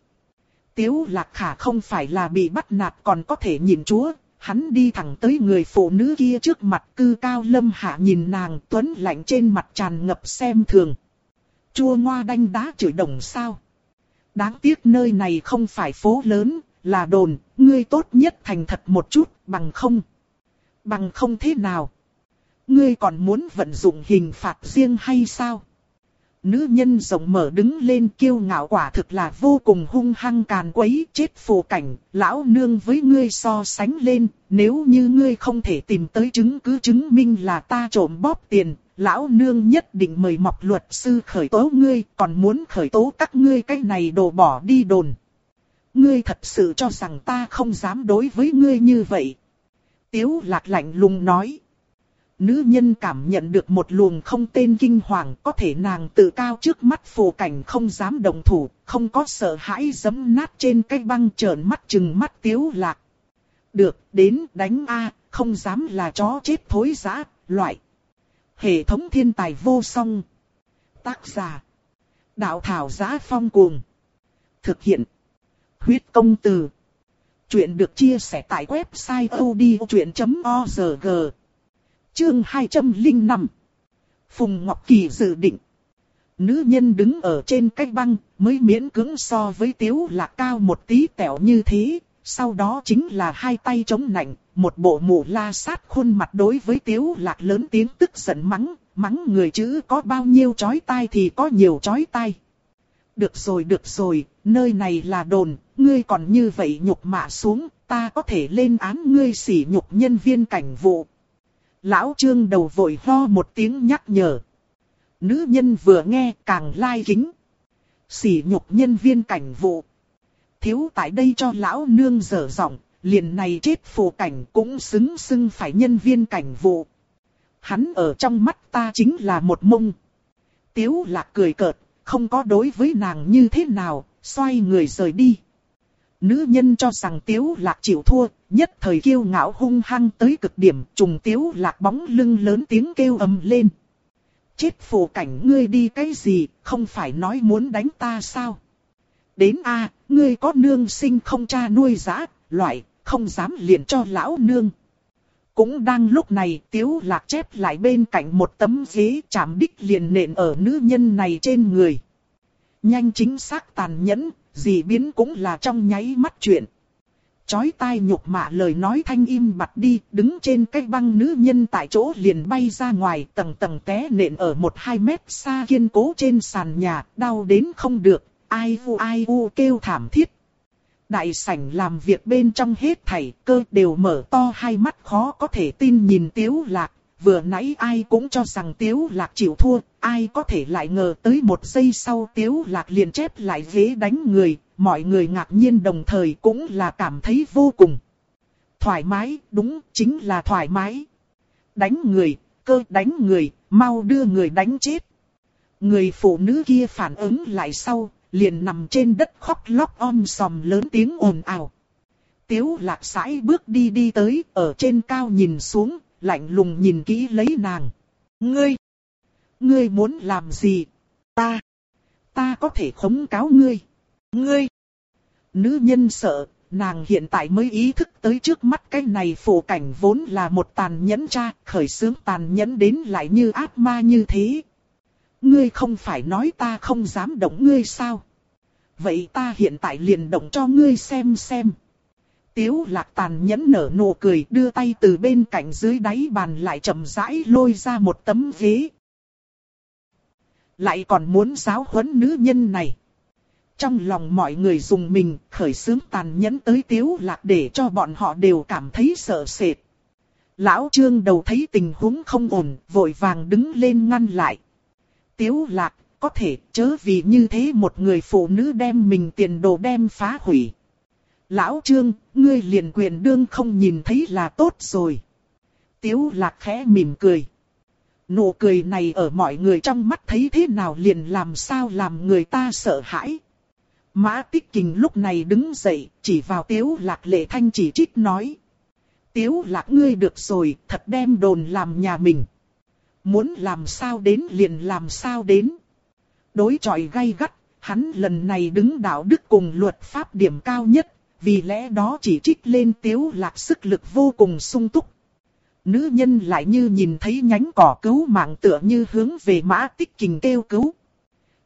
Tiếu lạc khả không phải là bị bắt nạt còn có thể nhìn chúa, hắn đi thẳng tới người phụ nữ kia trước mặt cư cao lâm hạ nhìn nàng tuấn lạnh trên mặt tràn ngập xem thường. Chua ngoa đanh đá chửi đồng sao. Đáng tiếc nơi này không phải phố lớn, là đồn, ngươi tốt nhất thành thật một chút, bằng không. Bằng không thế nào? Ngươi còn muốn vận dụng hình phạt riêng hay sao? Nữ nhân rộng mở đứng lên kiêu ngạo quả thực là vô cùng hung hăng càn quấy chết phù cảnh, lão nương với ngươi so sánh lên, nếu như ngươi không thể tìm tới chứng cứ chứng minh là ta trộm bóp tiền, lão nương nhất định mời mọc luật sư khởi tố ngươi, còn muốn khởi tố các ngươi cái này đồ bỏ đi đồn. Ngươi thật sự cho rằng ta không dám đối với ngươi như vậy, Tiếu lạc lạnh lùng nói. Nữ nhân cảm nhận được một luồng không tên kinh hoàng có thể nàng tự cao trước mắt phù cảnh không dám đồng thủ, không có sợ hãi giấm nát trên cái băng trợn mắt chừng mắt tiếu lạc. Được, đến đánh A, không dám là chó chết thối giã, loại. Hệ thống thiên tài vô song. Tác giả. Đạo thảo giá phong cuồng. Thực hiện. Huyết công từ. Chuyện được chia sẻ tại website odchuyện.org Chương 205 Phùng Ngọc Kỳ dự định. Nữ nhân đứng ở trên cái băng mới miễn cưỡng so với tiếu lạc cao một tí tẹo như thế, sau đó chính là hai tay chống nạnh, một bộ mù la sát khuôn mặt đối với tiếu lạc lớn tiếng tức giận mắng, mắng người chữ có bao nhiêu chói tai thì có nhiều chói tai. Được rồi được rồi, nơi này là đồn, ngươi còn như vậy nhục mạ xuống, ta có thể lên án ngươi sỉ nhục nhân viên cảnh vụ. Lão trương đầu vội ho một tiếng nhắc nhở. Nữ nhân vừa nghe càng lai kính. Sỉ nhục nhân viên cảnh vụ. Thiếu tại đây cho lão nương dở giọng, liền này chết phù cảnh cũng xứng xưng phải nhân viên cảnh vụ. Hắn ở trong mắt ta chính là một mông. Tiếu lạc cười cợt, không có đối với nàng như thế nào, xoay người rời đi. Nữ nhân cho rằng tiếu lạc chịu thua, nhất thời kiêu ngạo hung hăng tới cực điểm, trùng tiếu lạc bóng lưng lớn tiếng kêu ầm lên. Chết phù cảnh ngươi đi cái gì, không phải nói muốn đánh ta sao? Đến a, ngươi có nương sinh không cha nuôi giá, loại, không dám liền cho lão nương. Cũng đang lúc này tiếu lạc chép lại bên cạnh một tấm ghế chạm đích liền nện ở nữ nhân này trên người. Nhanh chính xác tàn nhẫn, dị biến cũng là trong nháy mắt chuyện. Chói tai nhục mạ lời nói thanh im bặt đi, đứng trên cái băng nữ nhân tại chỗ liền bay ra ngoài tầng tầng té nện ở một hai mét xa kiên cố trên sàn nhà, đau đến không được, ai u ai u kêu thảm thiết. Đại sảnh làm việc bên trong hết thảy cơ đều mở to hai mắt khó có thể tin nhìn tiếu lạc, vừa nãy ai cũng cho rằng tiếu lạc chịu thua, ai có thể lại ngờ tới một giây sau tiếu lạc liền chép lại ghế đánh người, mọi người ngạc nhiên đồng thời cũng là cảm thấy vô cùng. Thoải mái, đúng, chính là thoải mái. Đánh người, cơ đánh người, mau đưa người đánh chết. Người phụ nữ kia phản ứng lại sau, liền nằm trên đất khóc lóc om sòm lớn tiếng ồn ào. Tiếu lạc sải bước đi đi tới, ở trên cao nhìn xuống, lạnh lùng nhìn kỹ lấy nàng. Ngươi! Ngươi muốn làm gì? Ta! Ta có thể khống cáo ngươi! Ngươi! Nữ nhân sợ, nàng hiện tại mới ý thức tới trước mắt cái này phổ cảnh vốn là một tàn nhẫn cha, khởi sướng tàn nhẫn đến lại như ác ma như thế. Ngươi không phải nói ta không dám động ngươi sao? Vậy ta hiện tại liền động cho ngươi xem xem. Tiếu lạc tàn nhẫn nở nụ cười đưa tay từ bên cạnh dưới đáy bàn lại chậm rãi lôi ra một tấm ghế. Lại còn muốn giáo huấn nữ nhân này. Trong lòng mọi người dùng mình khởi sướng tàn nhẫn tới tiếu lạc để cho bọn họ đều cảm thấy sợ sệt. Lão trương đầu thấy tình huống không ổn, vội vàng đứng lên ngăn lại. Tiếu lạc, có thể chớ vì như thế một người phụ nữ đem mình tiền đồ đem phá hủy. Lão trương, ngươi liền quyền đương không nhìn thấy là tốt rồi. Tiếu lạc khẽ mỉm cười. Nụ cười này ở mọi người trong mắt thấy thế nào liền làm sao làm người ta sợ hãi. Mã Tích Kình lúc này đứng dậy, chỉ vào Tiếu Lạc Lệ Thanh chỉ trích nói. Tiếu Lạc ngươi được rồi, thật đem đồn làm nhà mình. Muốn làm sao đến liền làm sao đến. Đối chọi gay gắt, hắn lần này đứng đạo đức cùng luật pháp điểm cao nhất, vì lẽ đó chỉ trích lên Tiếu Lạc sức lực vô cùng sung túc. Nữ nhân lại như nhìn thấy nhánh cỏ cứu mạng tựa như hướng về Mã Tích Kình kêu cứu.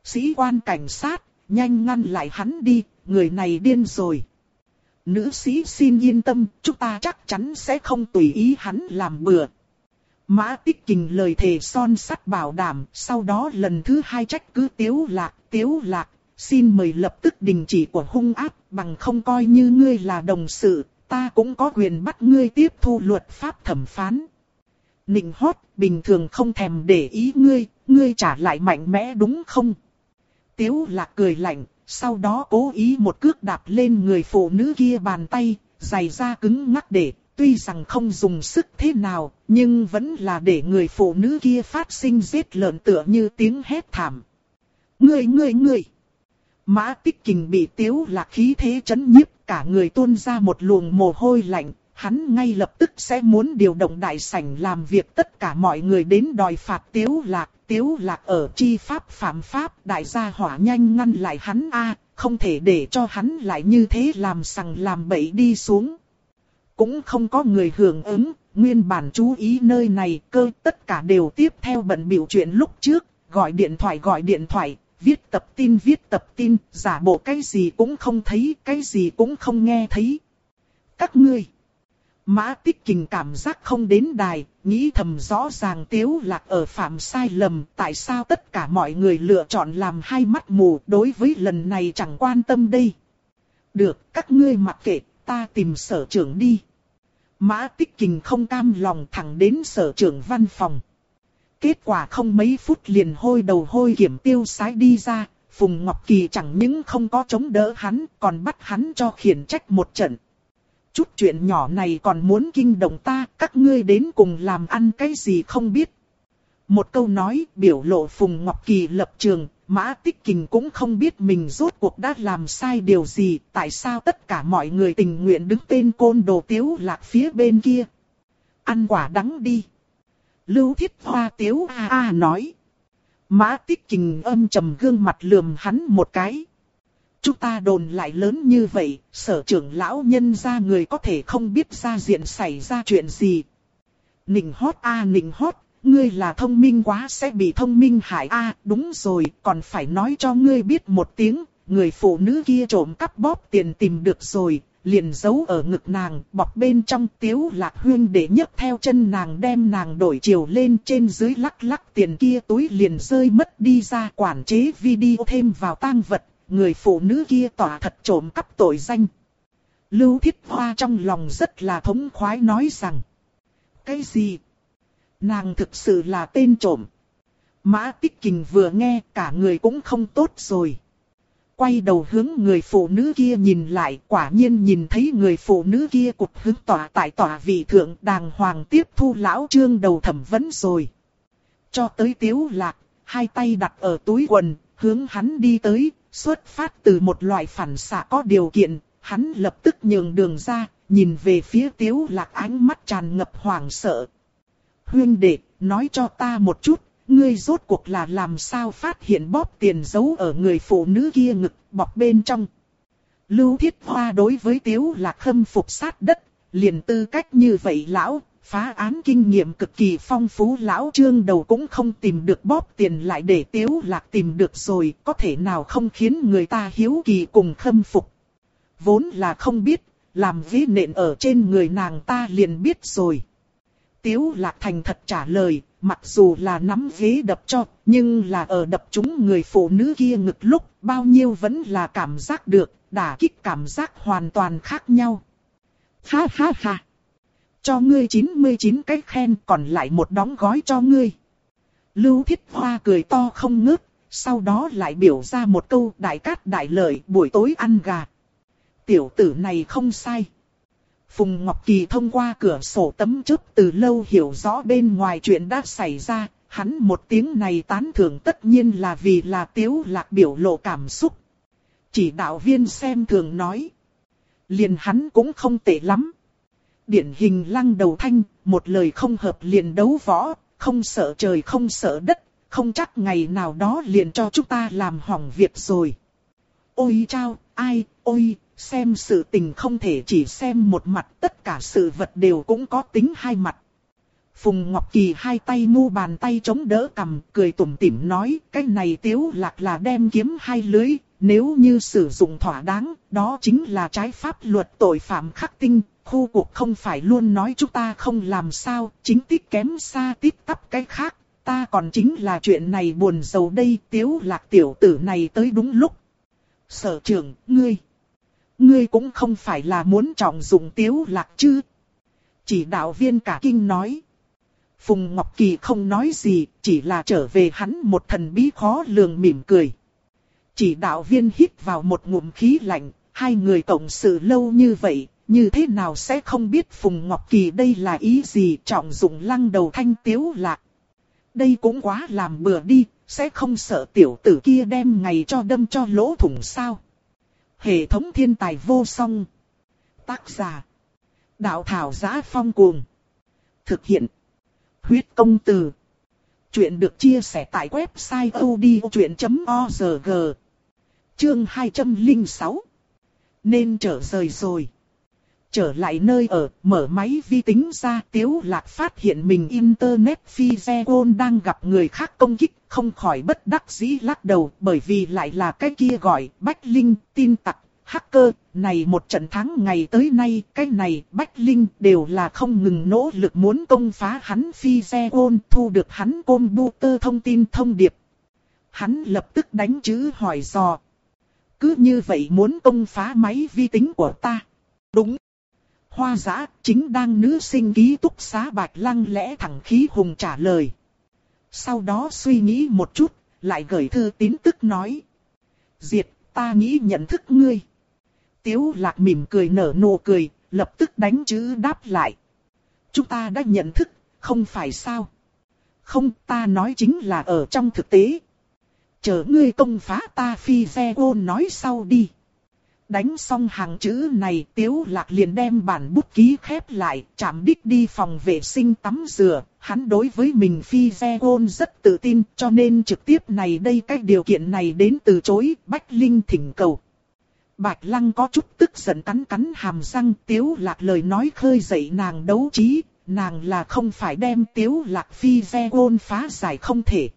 Sĩ quan cảnh sát nhanh ngăn lại hắn đi, người này điên rồi. Nữ sĩ xin yên tâm, chúng ta chắc chắn sẽ không tùy ý hắn làm bừa. Mã tích kình lời thề son sắt bảo đảm, sau đó lần thứ hai trách cứ tiếu lạc, tiếu lạc, xin mời lập tức đình chỉ của hung ác, bằng không coi như ngươi là đồng sự, ta cũng có quyền bắt ngươi tiếp thu luật pháp thẩm phán. Nịnh hót, bình thường không thèm để ý ngươi, ngươi trả lại mạnh mẽ đúng không? Tiếu lạc cười lạnh, sau đó cố ý một cước đạp lên người phụ nữ kia bàn tay, giày da cứng ngắc để, tuy rằng không dùng sức thế nào, nhưng vẫn là để người phụ nữ kia phát sinh giết lợn tựa như tiếng hét thảm. Ngươi ngươi ngươi! Mã tích kình bị tiếu lạc khí thế chấn nhiếp, cả người tuôn ra một luồng mồ hôi lạnh, hắn ngay lập tức sẽ muốn điều động đại sảnh làm việc tất cả mọi người đến đòi phạt tiếu lạc, tiếu lạc ở chi pháp phạm pháp, đại gia hỏa nhanh ngăn lại hắn a, không thể để cho hắn lại như thế làm sằng làm bậy đi xuống. Cũng không có người hưởng ứng, nguyên bản chú ý nơi này cơ tất cả đều tiếp theo bận biểu chuyện lúc trước, gọi điện thoại gọi điện thoại, viết tập tin viết tập tin, giả bộ cái gì cũng không thấy, cái gì cũng không nghe thấy. Các ngươi Mã tích kình cảm giác không đến đài, nghĩ thầm rõ ràng tiếu lạc ở phạm sai lầm, tại sao tất cả mọi người lựa chọn làm hai mắt mù đối với lần này chẳng quan tâm đây. Được, các ngươi mặc kệ, ta tìm sở trưởng đi. Mã tích kình không cam lòng thẳng đến sở trưởng văn phòng. Kết quả không mấy phút liền hôi đầu hôi kiểm tiêu sái đi ra, Phùng Ngọc Kỳ chẳng những không có chống đỡ hắn, còn bắt hắn cho khiển trách một trận chút chuyện nhỏ này còn muốn kinh động ta, các ngươi đến cùng làm ăn cái gì không biết. Một câu nói biểu lộ Phùng Ngọc Kỳ lập trường, Mã Tích Kình cũng không biết mình rốt cuộc đã làm sai điều gì, tại sao tất cả mọi người tình nguyện đứng tên côn đồ tiếu lạc phía bên kia. Ăn quả đắng đi. Lưu Thiết Hoa tiếu a a nói. Mã Tích Kình âm trầm gương mặt lườm hắn một cái. Chúng ta đồn lại lớn như vậy, sở trưởng lão nhân ra người có thể không biết ra diện xảy ra chuyện gì. Nịnh hót a à, nịnh hót, ngươi là thông minh quá sẽ bị thông minh hại a à, đúng rồi, còn phải nói cho ngươi biết một tiếng, người phụ nữ kia trộm cắp bóp tiền tìm được rồi, liền giấu ở ngực nàng, bọc bên trong tiếu lạc huyên để nhấc theo chân nàng đem nàng đổi chiều lên trên dưới lắc lắc tiền kia túi liền rơi mất đi ra quản chế video thêm vào tang vật, người phụ nữ kia tỏa thật trộm cắp tội danh. Lưu Thiết Hoa trong lòng rất là thống khoái nói rằng. Cái gì? Nàng thực sự là tên trộm. Mã Tích Kình vừa nghe cả người cũng không tốt rồi. Quay đầu hướng người phụ nữ kia nhìn lại quả nhiên nhìn thấy người phụ nữ kia cục hướng tỏa tại tỏa vị thượng đàng hoàng tiếp thu lão trương đầu thẩm vấn rồi. Cho tới tiếu lạc, hai tay đặt ở túi quần, hướng hắn đi tới, Xuất phát từ một loại phản xạ có điều kiện, hắn lập tức nhường đường ra, nhìn về phía tiếu lạc ánh mắt tràn ngập hoảng sợ. Huyên đệ, nói cho ta một chút, ngươi rốt cuộc là làm sao phát hiện bóp tiền giấu ở người phụ nữ kia ngực bọc bên trong. Lưu Thiết Hoa đối với Tiếu Lạc khâm phục sát đất, liền tư cách như vậy lão, phá án kinh nghiệm cực kỳ phong phú lão trương đầu cũng không tìm được bóp tiền lại để Tiếu Lạc tìm được rồi, có thể nào không khiến người ta hiếu kỳ cùng khâm phục. Vốn là không biết, làm ví nện ở trên người nàng ta liền biết rồi. Tiếu Lạc thành thật trả lời, mặc dù là nắm ghế đập cho, nhưng là ở đập chúng người phụ nữ kia ngực lúc, bao nhiêu vẫn là cảm giác được, đả kích cảm giác hoàn toàn khác nhau. Ha ha ha! Cho ngươi 99 cái khen còn lại một đóng gói cho ngươi. Lưu Thiết Hoa cười to không ngớt, sau đó lại biểu ra một câu đại cát đại lợi buổi tối ăn gà. Tiểu tử này không sai. Phùng Ngọc Kỳ thông qua cửa sổ tấm chớp từ lâu hiểu rõ bên ngoài chuyện đã xảy ra, hắn một tiếng này tán thưởng tất nhiên là vì là tiếu lạc biểu lộ cảm xúc. Chỉ đạo viên xem thường nói. Liền hắn cũng không tệ lắm. Điển hình lăng đầu thanh, một lời không hợp liền đấu võ, không sợ trời không sợ đất, không chắc ngày nào đó liền cho chúng ta làm hỏng việc rồi. Ôi chao, ai, ôi, xem sự tình không thể chỉ xem một mặt, tất cả sự vật đều cũng có tính hai mặt. Phùng Ngọc Kỳ hai tay mu bàn tay chống đỡ cầm, cười tủm tỉm nói, cái này tiếu lạc là đem kiếm hai lưới, nếu như sử dụng thỏa đáng, đó chính là trái pháp luật tội phạm khắc tinh, khu cuộc không phải luôn nói chúng ta không làm sao, chính tích kém xa tích tắp cái khác, ta còn chính là chuyện này buồn giàu đây, tiếu lạc tiểu tử này tới đúng lúc. Sở trưởng, ngươi, ngươi cũng không phải là muốn trọng dụng tiếu lạc chứ. Chỉ đạo viên cả kinh nói. Phùng Ngọc Kỳ không nói gì, chỉ là trở về hắn một thần bí khó lường mỉm cười. Chỉ đạo viên hít vào một ngụm khí lạnh, hai người cộng sự lâu như vậy, như thế nào sẽ không biết Phùng Ngọc Kỳ đây là ý gì trọng dụng lăng đầu thanh tiếu lạc. Đây cũng quá làm bừa đi, sẽ không sợ tiểu tử kia đem ngày cho đâm cho lỗ thủng sao. Hệ thống thiên tài vô song. Tác giả. Đạo thảo giá phong cuồng. Thực hiện. Huyết công từ. Chuyện được chia sẻ tại website odchuyện.org. Chương 206. Nên trở rời rồi. Trở lại nơi ở, mở máy vi tính ra, Tiếu Lạc phát hiện mình Internet phi Phi đang gặp người khác công kích, không khỏi bất đắc dĩ lắc đầu, bởi vì lại là cái kia gọi, Bách Linh, tin tặc, hacker, này một trận thắng ngày tới nay, cái này, Bách Linh, đều là không ngừng nỗ lực muốn công phá hắn phi Phi thu được hắn computer thông tin thông điệp. Hắn lập tức đánh chữ hỏi dò. Cứ như vậy muốn công phá máy vi tính của ta. Đúng. Hoa giã chính đang nữ sinh ký túc xá bạch lăng lẽ thẳng khí hùng trả lời. Sau đó suy nghĩ một chút, lại gửi thư tín tức nói. Diệt, ta nghĩ nhận thức ngươi. Tiếu lạc mỉm cười nở nụ cười, lập tức đánh chữ đáp lại. Chúng ta đã nhận thức, không phải sao? Không, ta nói chính là ở trong thực tế. Chờ ngươi công phá ta phi xe ôn nói sau đi. Đánh xong hàng chữ này tiếu lạc liền đem bản bút ký khép lại, chạm đích đi phòng vệ sinh tắm rửa. Hắn đối với mình phi xe ôn rất tự tin cho nên trực tiếp này đây cách điều kiện này đến từ chối Bách Linh thỉnh cầu. Bạch Lăng có chút tức giận cắn cắn hàm răng tiếu lạc lời nói khơi dậy nàng đấu trí, nàng là không phải đem tiếu lạc phi xe ôn phá giải không thể.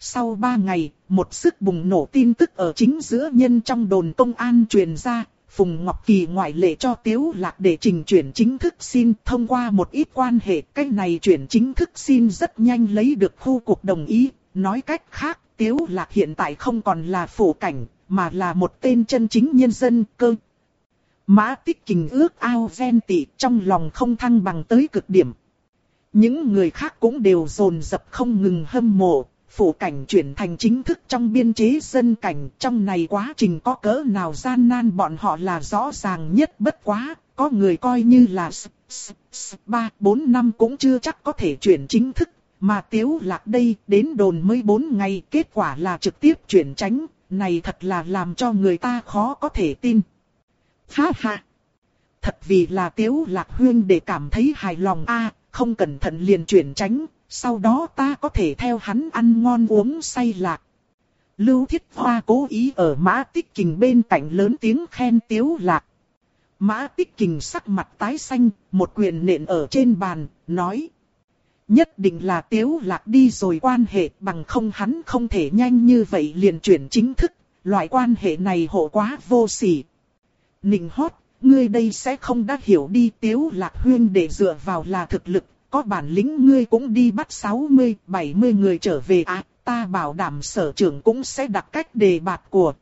Sau ba ngày, một sức bùng nổ tin tức ở chính giữa nhân trong đồn công an truyền ra, Phùng Ngọc Kỳ ngoại lệ cho Tiếu Lạc để trình chuyển chính thức xin thông qua một ít quan hệ. Cái này chuyển chính thức xin rất nhanh lấy được khu cuộc đồng ý. Nói cách khác, Tiếu Lạc hiện tại không còn là phổ cảnh, mà là một tên chân chính nhân dân cơ. Mã tích kình ước ao ven tị trong lòng không thăng bằng tới cực điểm. Những người khác cũng đều dồn dập không ngừng hâm mộ, phủ cảnh chuyển thành chính thức trong biên chế dân cảnh. Trong này quá trình có cỡ nào gian nan bọn họ là rõ ràng nhất bất quá, có người coi như là 3, 4 năm cũng chưa chắc có thể chuyển chính thức. Mà tiếu lạc đây đến đồn mới 4 ngày kết quả là trực tiếp chuyển tránh, này thật là làm cho người ta khó có thể tin. Ha ha! Thật vì là tiếu lạc huyên để cảm thấy hài lòng a không cẩn thận liền chuyển tránh, sau đó ta có thể theo hắn ăn ngon uống say lạc. Lưu Thiết Hoa cố ý ở mã tích kình bên cạnh lớn tiếng khen tiếu lạc. Mã tích kình sắc mặt tái xanh, một quyền nện ở trên bàn, nói. Nhất định là tiếu lạc đi rồi quan hệ bằng không hắn không thể nhanh như vậy liền chuyển chính thức, loại quan hệ này hộ quá vô sỉ. Nịnh hót, ngươi đây sẽ không đã hiểu đi tiếu lạc huyên để dựa vào là thực lực, có bản lĩnh ngươi cũng đi bắt 60, 70 người trở về à, ta bảo đảm sở trưởng cũng sẽ đặt cách đề bạt của.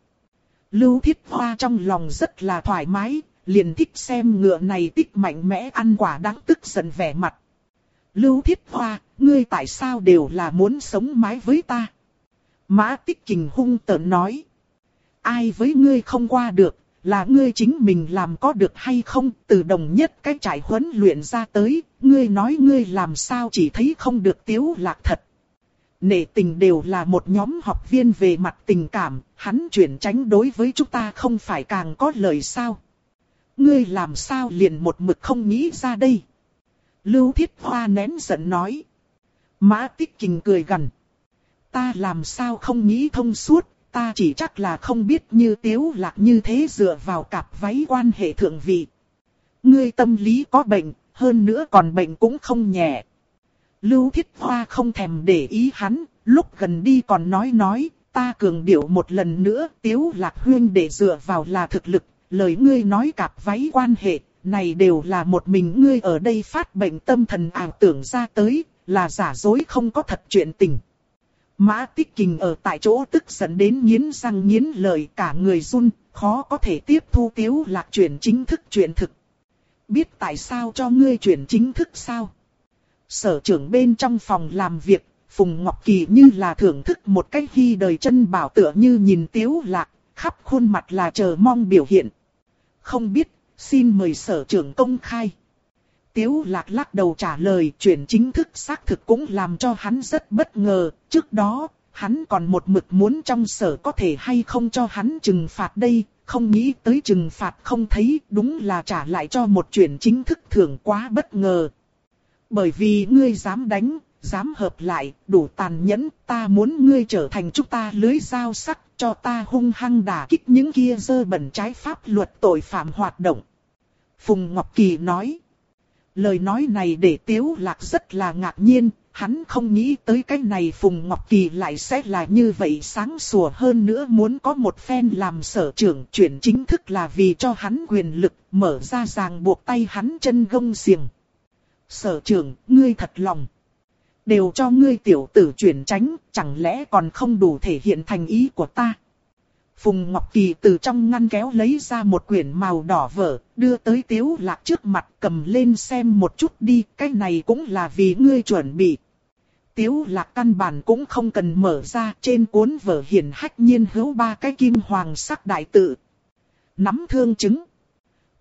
Lưu Thiết Hoa trong lòng rất là thoải mái, liền thích xem ngựa này tích mạnh mẽ ăn quả đáng tức giận vẻ mặt. Lưu Thiết Hoa, ngươi tại sao đều là muốn sống mái với ta? Mã Tích Kình hung tợn nói. Ai với ngươi không qua được, là ngươi chính mình làm có được hay không, từ đồng nhất cái trải huấn luyện ra tới, ngươi nói ngươi làm sao chỉ thấy không được tiếu lạc thật. Nể tình đều là một nhóm học viên về mặt tình cảm, hắn chuyển tránh đối với chúng ta không phải càng có lời sao. Ngươi làm sao liền một mực không nghĩ ra đây. Lưu Thiết Hoa nén giận nói. Mã Tích Kình cười gần. Ta làm sao không nghĩ thông suốt, ta chỉ chắc là không biết như tiếu lạc như thế dựa vào cặp váy quan hệ thượng vị. Ngươi tâm lý có bệnh, hơn nữa còn bệnh cũng không nhẹ. Lưu Thiết Hoa không thèm để ý hắn, lúc gần đi còn nói nói, ta cường điệu một lần nữa, tiếu lạc huyên để dựa vào là thực lực, lời ngươi nói cặp váy quan hệ, này đều là một mình ngươi ở đây phát bệnh tâm thần ảo tưởng ra tới, là giả dối không có thật chuyện tình. Mã tích kình ở tại chỗ tức giận đến nghiến răng nghiến lợi cả người run, khó có thể tiếp thu tiếu lạc chuyển chính thức chuyện thực. Biết tại sao cho ngươi chuyển chính thức sao? Sở trưởng bên trong phòng làm việc, Phùng Ngọc Kỳ như là thưởng thức một cách khi đời chân bảo tựa như nhìn tiếu lạc, khắp khuôn mặt là chờ mong biểu hiện. Không biết, xin mời sở trưởng công khai. Tiếu lạc lắc đầu trả lời chuyện chính thức xác thực cũng làm cho hắn rất bất ngờ. Trước đó, hắn còn một mực muốn trong sở có thể hay không cho hắn trừng phạt đây. Không nghĩ tới trừng phạt không thấy đúng là trả lại cho một chuyện chính thức thường quá bất ngờ. Bởi vì ngươi dám đánh, dám hợp lại, đủ tàn nhẫn, ta muốn ngươi trở thành chúng ta lưới dao sắc, cho ta hung hăng đả kích những kia dơ bẩn trái pháp luật tội phạm hoạt động. Phùng Ngọc Kỳ nói. Lời nói này để Tiếu Lạc rất là ngạc nhiên, hắn không nghĩ tới cái này Phùng Ngọc Kỳ lại sẽ là như vậy sáng sủa hơn nữa muốn có một phen làm sở trưởng chuyển chính thức là vì cho hắn quyền lực mở ra ràng buộc tay hắn chân gông xiềng. Sở trưởng, ngươi thật lòng. Đều cho ngươi tiểu tử chuyển tránh, chẳng lẽ còn không đủ thể hiện thành ý của ta. Phùng Ngọc Kỳ từ trong ngăn kéo lấy ra một quyển màu đỏ vở, đưa tới Tiếu Lạc trước mặt cầm lên xem một chút đi, cái này cũng là vì ngươi chuẩn bị. Tiếu Lạc căn bản cũng không cần mở ra, trên cuốn vở hiển hách nhiên hữu ba cái kim hoàng sắc đại tự. Nắm thương chứng.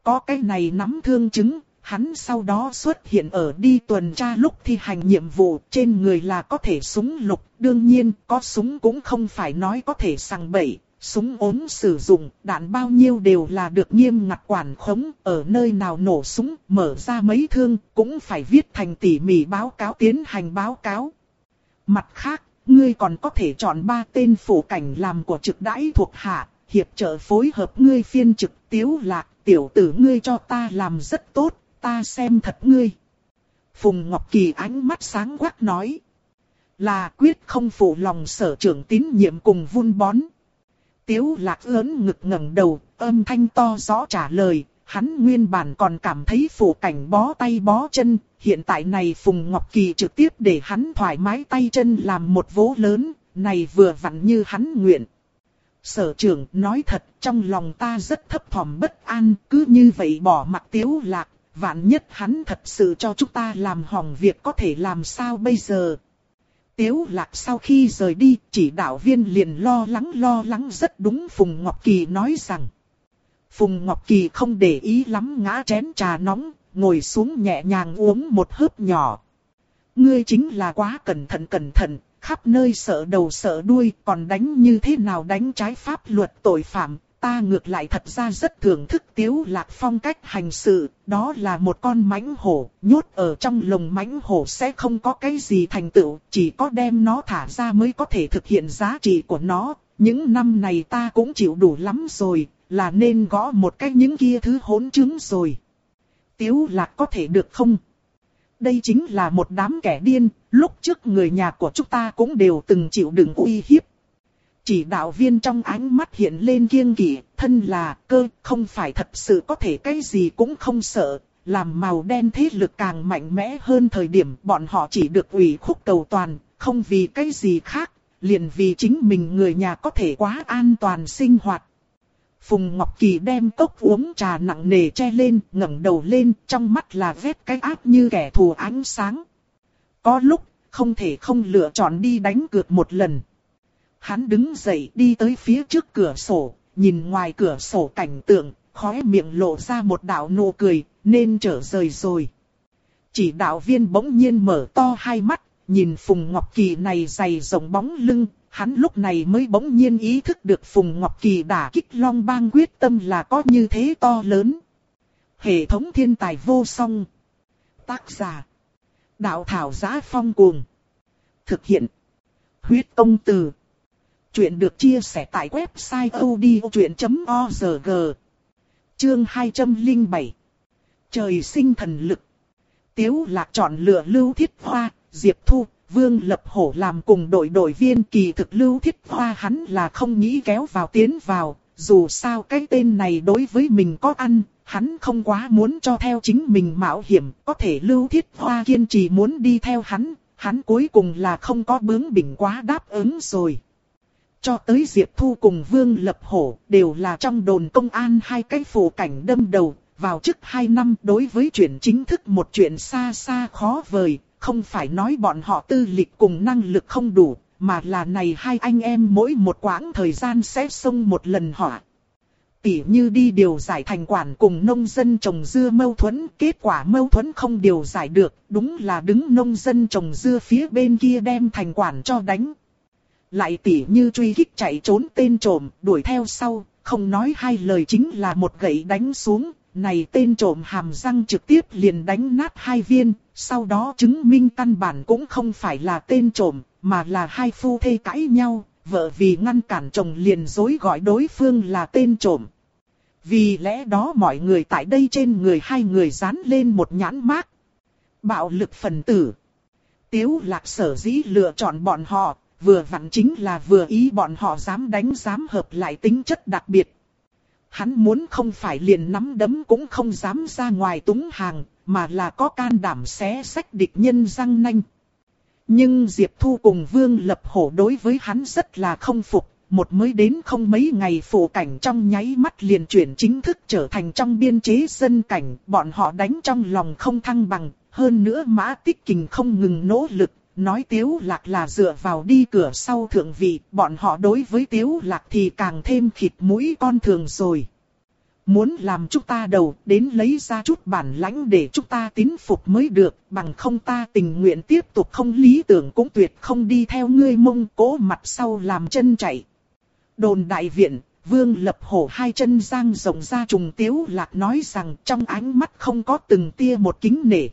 Có cái này nắm thương chứng, hắn sau đó xuất hiện ở đi tuần tra lúc thi hành nhiệm vụ, trên người là có thể súng lục, đương nhiên có súng cũng không phải nói có thể sằng bậy, Súng ốm sử dụng, đạn bao nhiêu đều là được nghiêm ngặt quản khống, ở nơi nào nổ súng, mở ra mấy thương, cũng phải viết thành tỉ mỉ báo cáo tiến hành báo cáo. Mặt khác, ngươi còn có thể chọn ba tên phủ cảnh làm của trực đãi thuộc hạ, hiệp trợ phối hợp ngươi phiên trực tiếu lạc, tiểu tử ngươi cho ta làm rất tốt, ta xem thật ngươi. Phùng Ngọc Kỳ ánh mắt sáng quắc nói. Là quyết không phụ lòng sở trưởng tín nhiệm cùng vun bón. Tiếu lạc lớn ngực ngẩng đầu, âm thanh to rõ trả lời, hắn nguyên bản còn cảm thấy phụ cảnh bó tay bó chân, hiện tại này Phùng Ngọc Kỳ trực tiếp để hắn thoải mái tay chân làm một vố lớn, này vừa vặn như hắn nguyện. Sở trưởng nói thật, trong lòng ta rất thấp thỏm bất an, cứ như vậy bỏ mặt tiếu lạc, vạn nhất hắn thật sự cho chúng ta làm hỏng việc có thể làm sao bây giờ. Tiếu lạc sau khi rời đi, chỉ đạo viên liền lo lắng lo lắng rất đúng Phùng Ngọc Kỳ nói rằng. Phùng Ngọc Kỳ không để ý lắm ngã chén trà nóng, ngồi xuống nhẹ nhàng uống một hớp nhỏ. Ngươi chính là quá cẩn thận cẩn thận, khắp nơi sợ đầu sợ đuôi, còn đánh như thế nào đánh trái pháp luật tội phạm, ta ngược lại thật ra rất thưởng thức tiếu lạc phong cách hành sự, đó là một con mãnh hổ, nhốt ở trong lồng mãnh hổ sẽ không có cái gì thành tựu, chỉ có đem nó thả ra mới có thể thực hiện giá trị của nó. Những năm này ta cũng chịu đủ lắm rồi, là nên gõ một cái những kia thứ hỗn chứng rồi. Tiếu lạc có thể được không? Đây chính là một đám kẻ điên, lúc trước người nhà của chúng ta cũng đều từng chịu đựng uy hiếp. Chỉ đạo viên trong ánh mắt hiện lên kiêng kỵ, thân là cơ, không phải thật sự có thể cái gì cũng không sợ, làm màu đen thế lực càng mạnh mẽ hơn thời điểm bọn họ chỉ được ủy khúc cầu toàn, không vì cái gì khác, liền vì chính mình người nhà có thể quá an toàn sinh hoạt. Phùng Ngọc Kỳ đem cốc uống trà nặng nề che lên, ngẩng đầu lên, trong mắt là vết cái ác như kẻ thù ánh sáng. Có lúc, không thể không lựa chọn đi đánh cược một lần. Hắn đứng dậy đi tới phía trước cửa sổ, nhìn ngoài cửa sổ cảnh tượng, khóe miệng lộ ra một đạo nụ cười, nên trở rời rồi. Chỉ đạo viên bỗng nhiên mở to hai mắt, nhìn Phùng Ngọc Kỳ này dày rộng bóng lưng, hắn lúc này mới bỗng nhiên ý thức được Phùng Ngọc Kỳ đả kích long bang quyết tâm là có như thế to lớn. Hệ thống thiên tài vô song. Tác giả. Đạo thảo giá phong cuồng. Thực hiện. Huyết công từ. Chuyện được chia sẻ tại website odchuyện.org. Chương 207. Trời sinh thần lực. Tiếu lạc chọn lựa lưu thiết hoa, diệp thu, vương lập hổ làm cùng đội đội viên kỳ thực lưu thiết hoa hắn là không nghĩ kéo vào tiến vào. Dù sao cái tên này đối với mình có ăn, hắn không quá muốn cho theo chính mình mạo hiểm, có thể lưu thiết hoa kiên trì muốn đi theo hắn, hắn cuối cùng là không có bướng bỉnh quá đáp ứng rồi. Cho tới Diệp Thu cùng Vương Lập Hổ đều là trong đồn công an hai cái phủ cảnh đâm đầu, vào chức hai năm đối với chuyện chính thức một chuyện xa xa khó vời, không phải nói bọn họ tư lịch cùng năng lực không đủ, mà là này hai anh em mỗi một quãng thời gian sẽ xông một lần họa. Tỉ như đi điều giải thành quản cùng nông dân trồng dưa mâu thuẫn, kết quả mâu thuẫn không điều giải được, đúng là đứng nông dân trồng dưa phía bên kia đem thành quản cho đánh. Lại tỉ như truy kích chạy trốn tên trộm, đuổi theo sau, không nói hai lời chính là một gậy đánh xuống, này tên trộm hàm răng trực tiếp liền đánh nát hai viên, sau đó chứng minh căn bản cũng không phải là tên trộm, mà là hai phu thê cãi nhau, vợ vì ngăn cản chồng liền dối gọi đối phương là tên trộm. Vì lẽ đó mọi người tại đây trên người hai người dán lên một nhãn mác. Bạo lực phần tử. Tiếu lạc sở dĩ lựa chọn bọn họ, vừa vặn chính là vừa ý bọn họ dám đánh dám hợp lại tính chất đặc biệt. Hắn muốn không phải liền nắm đấm cũng không dám ra ngoài túng hàng, mà là có can đảm xé sách địch nhân răng nanh. Nhưng Diệp Thu cùng Vương Lập Hổ đối với hắn rất là không phục, một mới đến không mấy ngày phụ cảnh trong nháy mắt liền chuyển chính thức trở thành trong biên chế dân cảnh, bọn họ đánh trong lòng không thăng bằng, hơn nữa mã tích kình không ngừng nỗ lực, nói tiếu lạc là dựa vào đi cửa sau thượng vị, bọn họ đối với tiếu lạc thì càng thêm khịt mũi con thường rồi. Muốn làm chúng ta đầu đến lấy ra chút bản lãnh để chúng ta tín phục mới được, bằng không ta tình nguyện tiếp tục không lý tưởng cũng tuyệt không đi theo ngươi mông cố mặt sau làm chân chạy. Đồn đại viện, vương lập hổ hai chân giang rộng ra trùng tiếu lạc nói rằng trong ánh mắt không có từng tia một kính nể.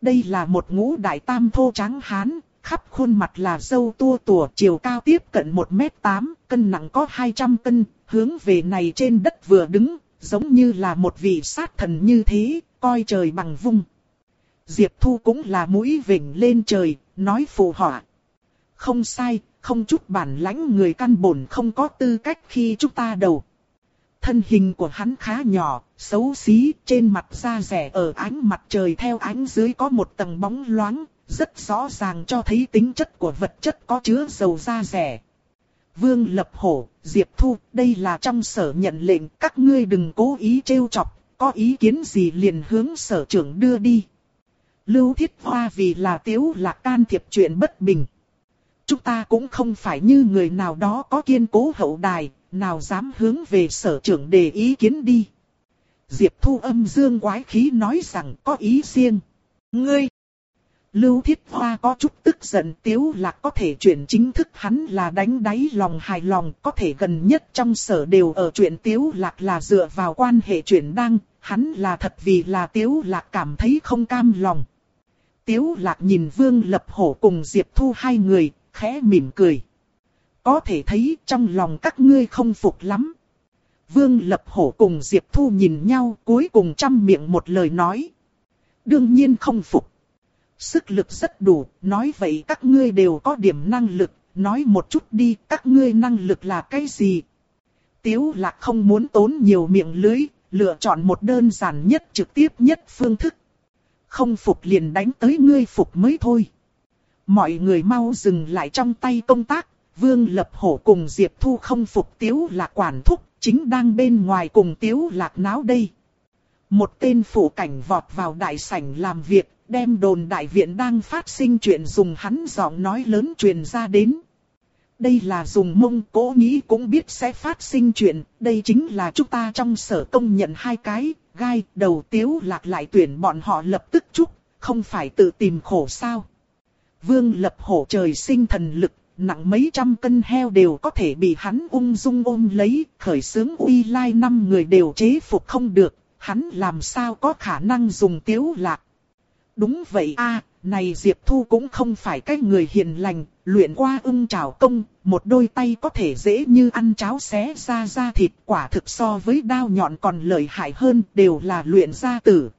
Đây là một ngũ đại tam thô trắng hán, khắp khuôn mặt là dâu tua tủa chiều cao tiếp cận 1m8, cân nặng có 200 cân, hướng về này trên đất vừa đứng, giống như là một vị sát thần như thế, coi trời bằng vung. Diệp Thu cũng là mũi vỉnh lên trời, nói phù họa. Không sai, không chút bản lãnh người căn bổn không có tư cách khi chúng ta đầu. Thân hình của hắn khá nhỏ, xấu xí, trên mặt da rẻ ở ánh mặt trời theo ánh dưới có một tầng bóng loáng, rất rõ ràng cho thấy tính chất của vật chất có chứa dầu da rẻ. Vương Lập Hổ, Diệp Thu, đây là trong sở nhận lệnh, các ngươi đừng cố ý trêu chọc, có ý kiến gì liền hướng sở trưởng đưa đi. Lưu Thiết Hoa vì là tiếu là can thiệp chuyện bất bình. Chúng ta cũng không phải như người nào đó có kiên cố hậu đài, nào dám hướng về sở trưởng đề ý kiến đi. Diệp Thu âm dương quái khí nói rằng có ý riêng. Ngươi! Lưu Thiết Hoa có chút tức giận Tiếu Lạc có thể chuyển chính thức hắn là đánh đáy lòng hài lòng có thể gần nhất trong sở đều ở chuyện Tiếu Lạc là dựa vào quan hệ chuyển đăng, hắn là thật vì là Tiếu Lạc cảm thấy không cam lòng. Tiếu Lạc nhìn Vương Lập Hổ cùng Diệp Thu hai người, khẽ mỉm cười. Có thể thấy trong lòng các ngươi không phục lắm. Vương Lập Hổ cùng Diệp Thu nhìn nhau cuối cùng chăm miệng một lời nói. Đương nhiên không phục. Sức lực rất đủ, nói vậy các ngươi đều có điểm năng lực, nói một chút đi các ngươi năng lực là cái gì. Tiếu lạc không muốn tốn nhiều miệng lưới, lựa chọn một đơn giản nhất trực tiếp nhất phương thức. Không phục liền đánh tới ngươi phục mới thôi. Mọi người mau dừng lại trong tay công tác, Vương Lập Hổ cùng Diệp Thu không phục Tiếu Lạc quản thúc, chính đang bên ngoài cùng Tiếu Lạc náo đây. Một tên phủ cảnh vọt vào đại sảnh làm việc, đem đồn đại viện đang phát sinh chuyện dùng hắn giọng nói lớn truyền ra đến. Đây là dùng mông cố nghĩ cũng biết sẽ phát sinh chuyện, đây chính là chúng ta trong sở công nhận hai cái, gai, đầu tiếu lạc lại tuyển bọn họ lập tức chúc, không phải tự tìm khổ sao. Vương lập hổ trời sinh thần lực, nặng mấy trăm cân heo đều có thể bị hắn ung dung ôm lấy, khởi sướng uy lai năm người đều chế phục không được, hắn làm sao có khả năng dùng tiếu lạc. Đúng vậy a, này Diệp Thu cũng không phải cái người hiền lành, luyện qua ưng trào công, một đôi tay có thể dễ như ăn cháo xé ra da thịt quả thực so với đao nhọn còn lợi hại hơn đều là luyện gia tử.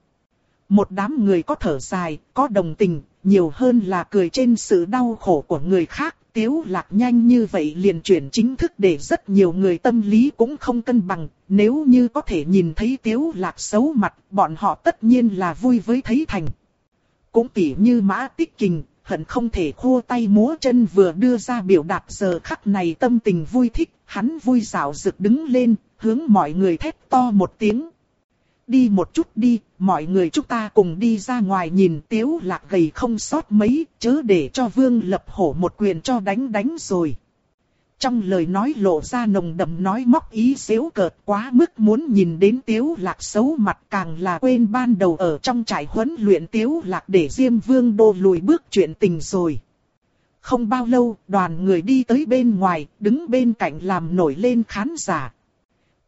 Một đám người có thở dài, có đồng tình, nhiều hơn là cười trên sự đau khổ của người khác. Tiếu lạc nhanh như vậy liền chuyển chính thức để rất nhiều người tâm lý cũng không cân bằng. Nếu như có thể nhìn thấy tiếu lạc xấu mặt, bọn họ tất nhiên là vui với thấy thành. Cũng tỉ như mã tích kình, hận không thể khô tay múa chân vừa đưa ra biểu đạt giờ khắc này tâm tình vui thích, hắn vui rào rực đứng lên, hướng mọi người thét to một tiếng. Đi một chút đi, mọi người chúng ta cùng đi ra ngoài nhìn tiếu lạc gầy không sót mấy, chớ để cho vương lập hổ một quyền cho đánh đánh rồi. Trong lời nói lộ ra nồng đậm nói móc ý xéo cợt quá mức muốn nhìn đến tiếu lạc xấu mặt càng là quên ban đầu ở trong trại huấn luyện tiếu lạc để Diêm Vương Đô lùi bước chuyện tình rồi. Không bao lâu, đoàn người đi tới bên ngoài, đứng bên cạnh làm nổi lên khán giả.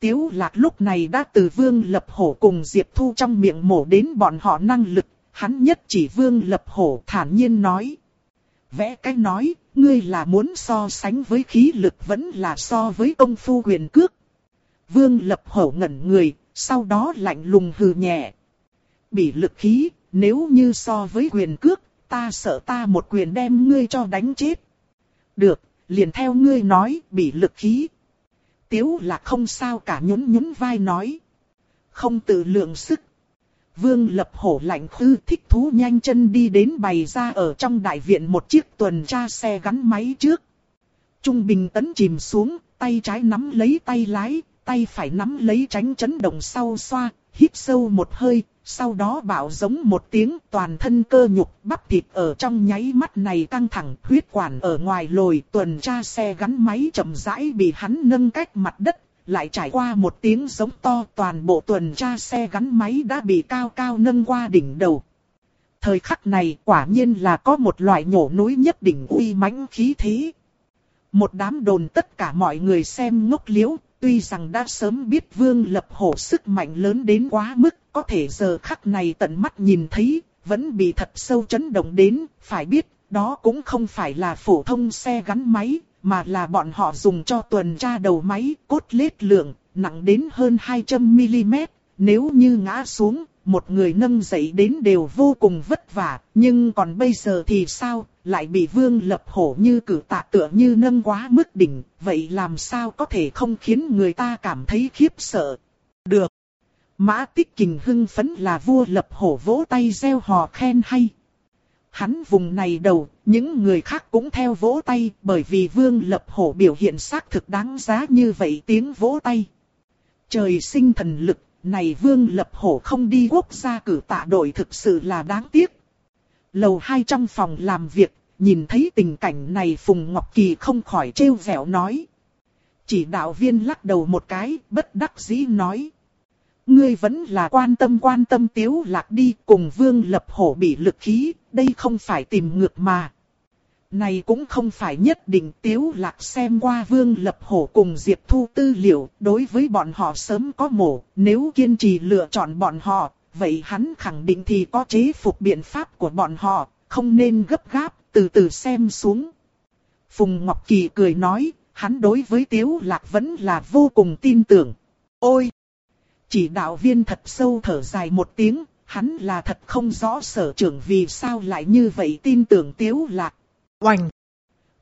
Tiếu lạc lúc này đã từ Vương Lập Hổ cùng Diệp Thu trong miệng mổ đến bọn họ năng lực, hắn nhất chỉ Vương Lập Hổ thản nhiên nói. Vẽ cái nói, ngươi là muốn so sánh với khí lực vẫn là so với công phu quyền cước. Vương lập hổ ngẩn người, sau đó lạnh lùng hừ nhẹ. Bị lực khí, nếu như so với quyền cước, ta sợ ta một quyền đem ngươi cho đánh chết. Được, liền theo ngươi nói, bị lực khí. Tiếu là không sao cả nhún nhún vai nói. Không tự lượng sức. Vương lập hổ lạnh khư thích thú nhanh chân đi đến bày ra ở trong đại viện một chiếc tuần tra xe gắn máy trước. Trung bình tấn chìm xuống, tay trái nắm lấy tay lái, tay phải nắm lấy tránh chấn động sau xoa, hít sâu một hơi, sau đó bạo giống một tiếng toàn thân cơ nhục bắp thịt ở trong nháy mắt này căng thẳng huyết quản ở ngoài lồi tuần tra xe gắn máy chậm rãi bị hắn nâng cách mặt đất lại trải qua một tiếng giống to toàn bộ tuần tra xe gắn máy đã bị cao cao nâng qua đỉnh đầu. Thời khắc này quả nhiên là có một loại nhổ núi nhất đỉnh uy mãnh khí thế. Một đám đồn tất cả mọi người xem ngốc liễu, tuy rằng đã sớm biết vương lập hổ sức mạnh lớn đến quá mức, có thể giờ khắc này tận mắt nhìn thấy, vẫn bị thật sâu chấn động đến, phải biết, đó cũng không phải là phổ thông xe gắn máy, mà là bọn họ dùng cho tuần tra đầu máy cốt lết lượng, nặng đến hơn 200mm, nếu như ngã xuống, một người nâng dậy đến đều vô cùng vất vả, nhưng còn bây giờ thì sao, lại bị vương lập hổ như cử tạ tựa như nâng quá mức đỉnh, vậy làm sao có thể không khiến người ta cảm thấy khiếp sợ. Được. Mã tích kình hưng phấn là vua lập hổ vỗ tay gieo hò khen hay. Hắn vùng này đầu, những người khác cũng theo vỗ tay bởi vì vương lập hổ biểu hiện xác thực đáng giá như vậy tiếng vỗ tay. Trời sinh thần lực, này vương lập hổ không đi quốc gia cử tạ đội thực sự là đáng tiếc. Lầu hai trong phòng làm việc, nhìn thấy tình cảnh này Phùng Ngọc Kỳ không khỏi trêu vẻo nói. Chỉ đạo viên lắc đầu một cái, bất đắc dĩ nói. Ngươi vẫn là quan tâm quan tâm tiếu lạc đi cùng vương lập hổ bị lực khí, đây không phải tìm ngược mà. Này cũng không phải nhất định tiếu lạc xem qua vương lập hổ cùng Diệp Thu tư liệu, đối với bọn họ sớm có mổ, nếu kiên trì lựa chọn bọn họ, vậy hắn khẳng định thì có chế phục biện pháp của bọn họ, không nên gấp gáp, từ từ xem xuống. Phùng Ngọc Kỳ cười nói, hắn đối với tiếu lạc vẫn là vô cùng tin tưởng. Ôi! Chỉ đạo viên thật sâu thở dài một tiếng, hắn là thật không rõ sở trưởng vì sao lại như vậy tin tưởng tiếu lạc. Oành!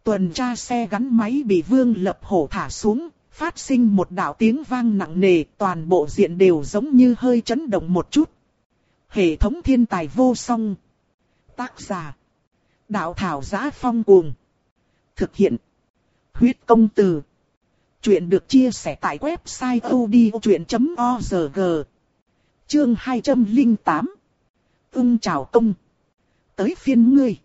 Tuần tra xe gắn máy bị vương lập hổ thả xuống, phát sinh một đạo tiếng vang nặng nề, toàn bộ diện đều giống như hơi chấn động một chút. Hệ thống thiên tài vô song. Tác giả. Đạo thảo giá phong cuồng. Thực hiện. Huyết công từ. Chuyện được chia sẻ tại website odchuyện.org. Chương 208. Ưng chào công. Tới phiên ngươi.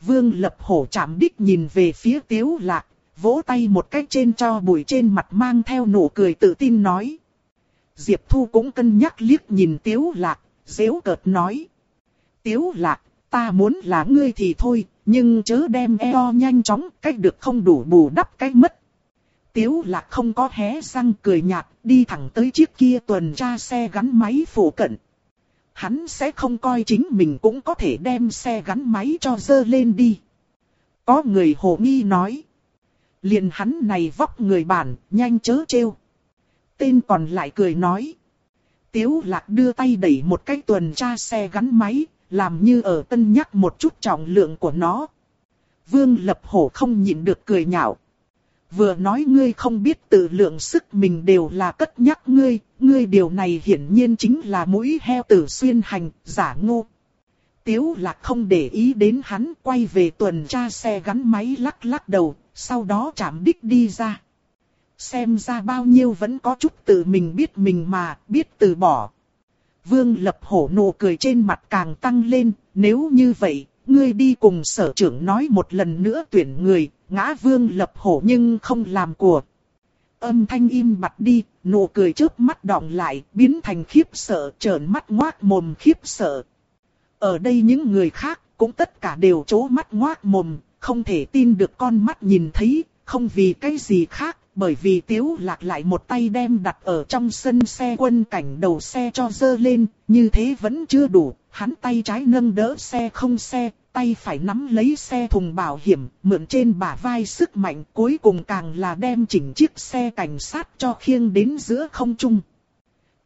Vương lập hổ chạm đích nhìn về phía tiếu lạc, vỗ tay một cách trên cho bụi trên mặt mang theo nụ cười tự tin nói. Diệp Thu cũng cân nhắc liếc nhìn tiếu lạc, dễu cợt nói. Tiếu lạc, ta muốn là ngươi thì thôi, nhưng chớ đem eo nhanh chóng, cách được không đủ bù đắp cách mất. Tiếu lạc không có hé răng cười nhạt, đi thẳng tới chiếc kia tuần tra xe gắn máy phụ cận. Hắn sẽ không coi chính mình cũng có thể đem xe gắn máy cho dơ lên đi. Có người hồ nghi nói. Liền hắn này vóc người bản, nhanh chớ trêu. Tên còn lại cười nói. Tiếu lạc đưa tay đẩy một cái tuần tra xe gắn máy, làm như ở tân nhắc một chút trọng lượng của nó. Vương lập hổ không nhịn được cười nhạo. Vừa nói ngươi không biết tự lượng sức mình đều là cất nhắc ngươi, ngươi điều này hiển nhiên chính là mũi heo tử xuyên hành, giả ngô. Tiếu lạc không để ý đến hắn quay về tuần tra xe gắn máy lắc lắc đầu, sau đó chạm đích đi ra. Xem ra bao nhiêu vẫn có chút tự mình biết mình mà, biết từ bỏ. Vương lập hổ nụ cười trên mặt càng tăng lên, nếu như vậy, ngươi đi cùng sở trưởng nói một lần nữa tuyển người, ngã vương lập hổ nhưng không làm của. Âm thanh im bặt đi, nụ cười chớp mắt đọng lại, biến thành khiếp sợ, trợn mắt ngoác mồm khiếp sợ. Ở đây những người khác, cũng tất cả đều chố mắt ngoác mồm, không thể tin được con mắt nhìn thấy, không vì cái gì khác, bởi vì Tiếu Lạc lại một tay đem đặt ở trong sân xe quân cảnh đầu xe cho dơ lên, như thế vẫn chưa đủ, hắn tay trái nâng đỡ xe không xe, tay phải nắm lấy xe thùng bảo hiểm, mượn trên bả vai sức mạnh cuối cùng càng là đem chỉnh chiếc xe cảnh sát cho khiêng đến giữa không trung.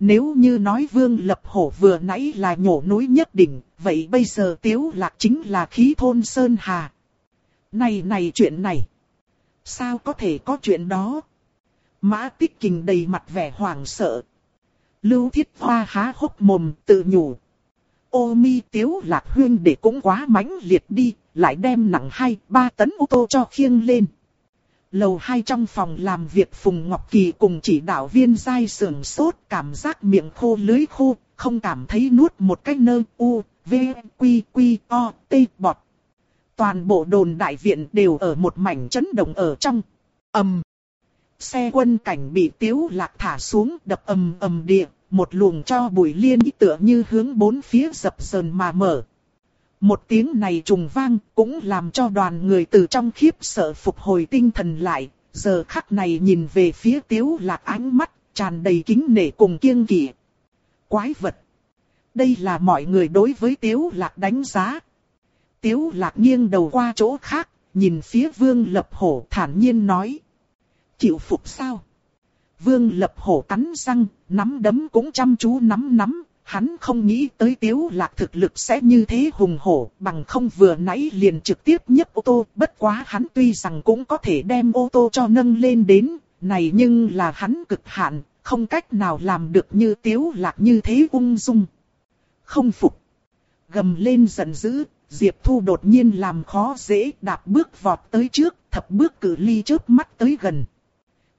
Nếu như nói Vương Lập Hổ vừa nãy là nhổ núi nhất định, vậy bây giờ Tiếu Lạc chính là khí thôn Sơn Hà. Này này chuyện này, sao có thể có chuyện đó? Mã Tích Kình đầy mặt vẻ hoảng sợ. Lưu Thiết Hoa há hốc mồm tự nhủ. Ô mi tiếu lạc huyên để cũng quá mãnh liệt đi, lại đem nặng 2-3 tấn ô tô cho khiêng lên. Lầu hai trong phòng làm việc Phùng Ngọc Kỳ cùng chỉ đạo viên dai sườn sốt cảm giác miệng khô lưới khô, không cảm thấy nuốt một cái nơ u, v, quy, quy, o, t, bọt. Toàn bộ đồn đại viện đều ở một mảnh chấn động ở trong. ầm Xe quân cảnh bị tiếu lạc thả xuống đập ầm ầm địa, một luồng cho bụi liên tựa như hướng bốn phía dập dờn mà mở. Một tiếng này trùng vang cũng làm cho đoàn người từ trong khiếp sợ phục hồi tinh thần lại, giờ khắc này nhìn về phía tiếu lạc ánh mắt, tràn đầy kính nể cùng kiêng kỵ. Quái vật! Đây là mọi người đối với tiếu lạc đánh giá. Tiếu lạc nghiêng đầu qua chỗ khác, nhìn phía vương lập hổ thản nhiên nói. Chịu phục sao? Vương lập hổ cắn răng, nắm đấm cũng chăm chú nắm nắm, hắn không nghĩ tới tiếu lạc thực lực sẽ như thế hùng hổ, bằng không vừa nãy liền trực tiếp nhấc ô tô, bất quá hắn tuy rằng cũng có thể đem ô tô cho nâng lên đến, này nhưng là hắn cực hạn, không cách nào làm được như tiếu lạc như thế ung dung. Không phục. Gầm lên giận dữ, Diệp Thu đột nhiên làm khó dễ đạp bước vọt tới trước, thập bước cử ly trước mắt tới gần.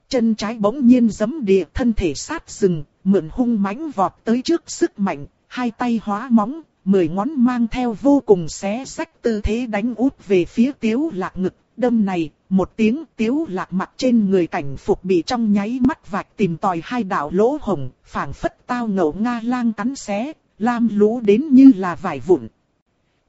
Chân trái bỗng nhiên giấm địa thân thể sát rừng, mượn hung mãnh vọt tới trước sức mạnh, hai tay hóa móng, mười ngón mang theo vô cùng xé sách tư thế đánh út về phía tiếu lạc ngực, đâm này, một tiếng tiếu lạc mặt trên người cảnh phục bị trong nháy mắt vạch tìm tòi hai đạo lỗ hồng, phảng phất tao ngậu nga lang cắn xé, lam lũ đến như là vải vụn.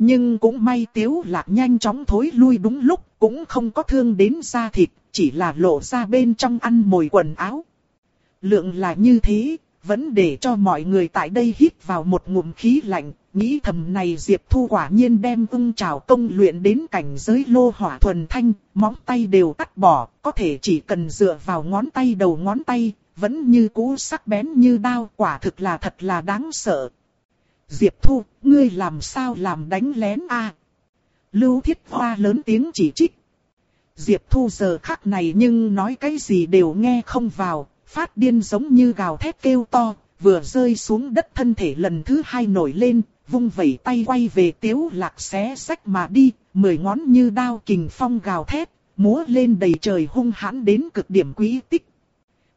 Nhưng cũng may tiếu lạc nhanh chóng thối lui đúng lúc, cũng không có thương đến da thịt, chỉ là lộ ra bên trong ăn mồi quần áo. Lượng là như thế, vẫn để cho mọi người tại đây hít vào một ngụm khí lạnh, nghĩ thầm này Diệp Thu quả nhiên đem ưng trào công luyện đến cảnh giới lô hỏa thuần thanh, móng tay đều cắt bỏ, có thể chỉ cần dựa vào ngón tay đầu ngón tay, vẫn như cũ sắc bén như đao, quả thực là thật là đáng sợ. Diệp Thu, ngươi làm sao làm đánh lén a? Lưu Thiết Hoa lớn tiếng chỉ trích. Diệp Thu giờ khắc này nhưng nói cái gì đều nghe không vào, phát điên giống như gào thét kêu to, vừa rơi xuống đất thân thể lần thứ hai nổi lên, vung vẩy tay quay về tiếu lạc xé sách mà đi, mười ngón như đao kình phong gào thét, múa lên đầy trời hung hãn đến cực điểm quý tích.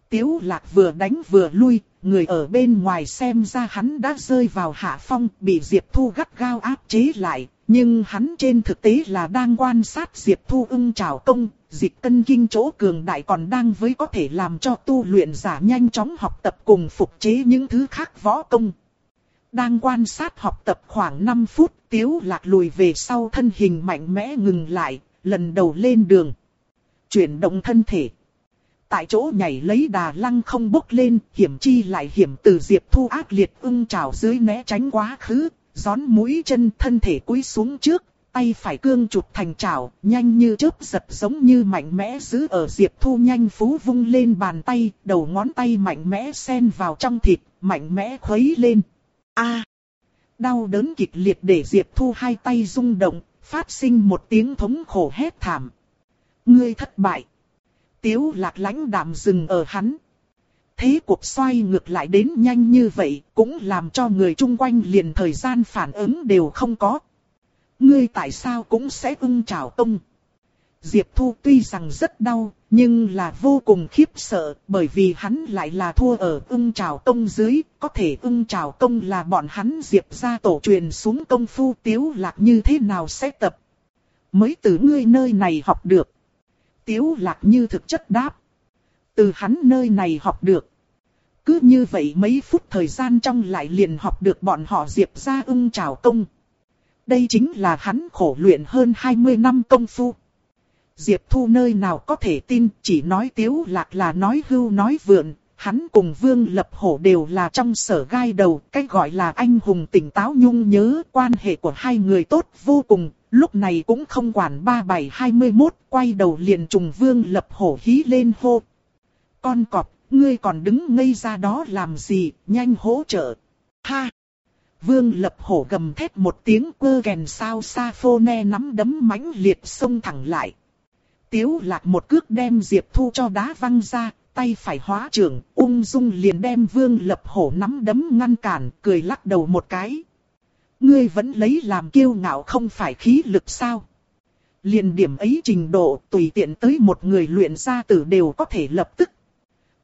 Tiếu lạc vừa đánh vừa lui, người ở bên ngoài xem ra hắn đã rơi vào hạ phong, bị Diệp Thu gắt gao áp chế lại, nhưng hắn trên thực tế là đang quan sát Diệp Thu ưng trào công, dịch cân kinh chỗ cường đại còn đang với có thể làm cho tu luyện giả nhanh chóng học tập cùng phục chế những thứ khác võ công. Đang quan sát học tập khoảng 5 phút, Tiếu Lạc lùi về sau thân hình mạnh mẽ ngừng lại, lần đầu lên đường. Chuyển động thân thể. Tại chỗ nhảy lấy đà lăng không bốc lên, hiểm chi lại hiểm từ Diệp Thu ác liệt ưng trào dưới né tránh quá khứ, gión mũi chân thân thể cúi xuống trước, tay phải cương chụp thành chảo, nhanh như chớp giật giống như mạnh mẽ giữ ở Diệp Thu nhanh phú vung lên bàn tay, đầu ngón tay mạnh mẽ sen vào trong thịt, mạnh mẽ khuấy lên. A! đau đớn kịch liệt để Diệp Thu hai tay rung động, phát sinh một tiếng thống khổ hét thảm. Ngươi thất bại. Tiếu lạc lãnh đạm dừng ở hắn. Thế cuộc xoay ngược lại đến nhanh như vậy, cũng làm cho người chung quanh liền thời gian phản ứng đều không có. Ngươi tại sao cũng sẽ ưng trào tông? Diệp Thu tuy rằng rất đau, nhưng là vô cùng khiếp sợ, bởi vì hắn lại là thua ở ưng trào tông dưới, có thể ưng trào tông là bọn hắn Diệp gia tổ truyền xuống công phu tiếu lạc như thế nào sẽ tập. Mới từ ngươi nơi này học được. Tiếu lạc như thực chất đáp. Từ hắn nơi này học được. Cứ như vậy mấy phút thời gian trong lại liền học được bọn họ diệp ra ưng trào công. Đây chính là hắn khổ luyện hơn 20 năm công phu. Diệp Thu nơi nào có thể tin, chỉ nói tiếu lạc là nói hưu nói vượn, hắn cùng Vương Lập Hổ đều là trong sở gai đầu, cách gọi là anh hùng tỉnh táo nhung nhớ, quan hệ của hai người tốt vô cùng, lúc này cũng không quản 3721, quay đầu liền trùng Vương Lập Hổ hí lên hô. Con cọp, ngươi còn đứng ngây ra đó làm gì, nhanh hỗ trợ. Ha! Vương lập hổ gầm thét một tiếng quơ kèn sao xa phô ne nắm đấm mãnh liệt xông thẳng lại. Tiếu lạc một cước đem Diệp Thu cho đá văng ra, tay phải hóa trưởng, ung dung liền đem vương lập hổ nắm đấm ngăn cản, cười lắc đầu một cái. Ngươi vẫn lấy làm kiêu ngạo không phải khí lực sao? Liền điểm ấy trình độ tùy tiện tới một người luyện gia tử đều có thể lập tức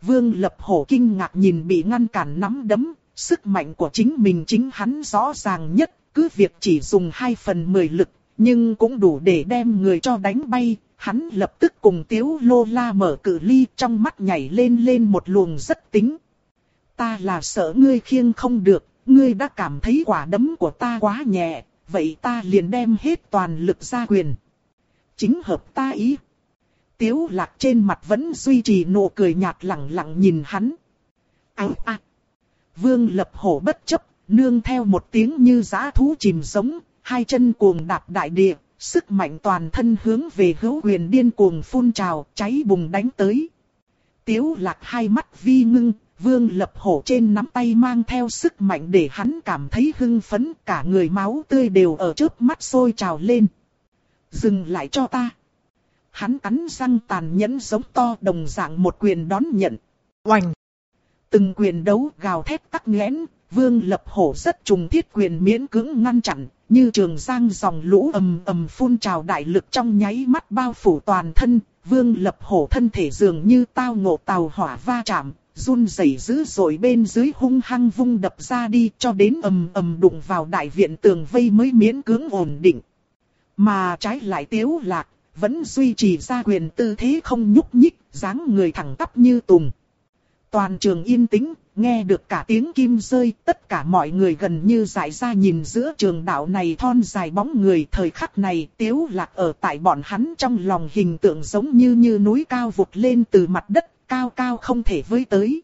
Vương Lập Hổ kinh ngạc nhìn bị ngăn cản nắm đấm, sức mạnh của chính mình chính hắn rõ ràng nhất, cứ việc chỉ dùng 2 phần 10 lực, nhưng cũng đủ để đem người cho đánh bay. Hắn lập tức cùng Tiếu Lô La mở cử ly trong mắt nhảy lên lên một luồng rất tính. Ta là sợ ngươi khiêng không được, ngươi đã cảm thấy quả đấm của ta quá nhẹ, vậy ta liền đem hết toàn lực ra quyền. Chính hợp ta ý. Tiếu lạc trên mặt vẫn duy trì nụ cười nhạt lẳng lặng nhìn hắn. Áo à, Vương lập hổ bất chấp, nương theo một tiếng như giã thú chìm sống, hai chân cuồng đạp đại địa, sức mạnh toàn thân hướng về hữu huyền điên cuồng phun trào, cháy bùng đánh tới. Tiếu lạc hai mắt vi ngưng, vương lập hổ trên nắm tay mang theo sức mạnh để hắn cảm thấy hưng phấn, cả người máu tươi đều ở trước mắt sôi trào lên. Dừng lại cho ta. Hắn cắn răng tàn nhẫn giống to đồng dạng một quyền đón nhận. Oành! Từng quyền đấu gào thét tắc nghẽn, vương lập hổ rất trùng thiết quyền miễn cưỡng ngăn chặn, như trường giang dòng lũ ầm ầm phun trào đại lực trong nháy mắt bao phủ toàn thân, vương lập hổ thân thể dường như tao ngộ tàu hỏa va chạm, run rẩy dữ dội bên dưới hung hăng vung đập ra đi cho đến ầm ầm đụng vào đại viện tường vây mới miễn cưỡng ổn định. Mà trái lại tiếu lạc, vẫn duy trì ra quyền tư thế không nhúc nhích, dáng người thẳng tắp như tùng. Toàn trường yên tĩnh, nghe được cả tiếng kim rơi, tất cả mọi người gần như dại ra nhìn giữa trường đạo này thon dài bóng người thời khắc này tiếu lạc ở tại bọn hắn trong lòng hình tượng giống như như núi cao vụt lên từ mặt đất, cao cao không thể với tới.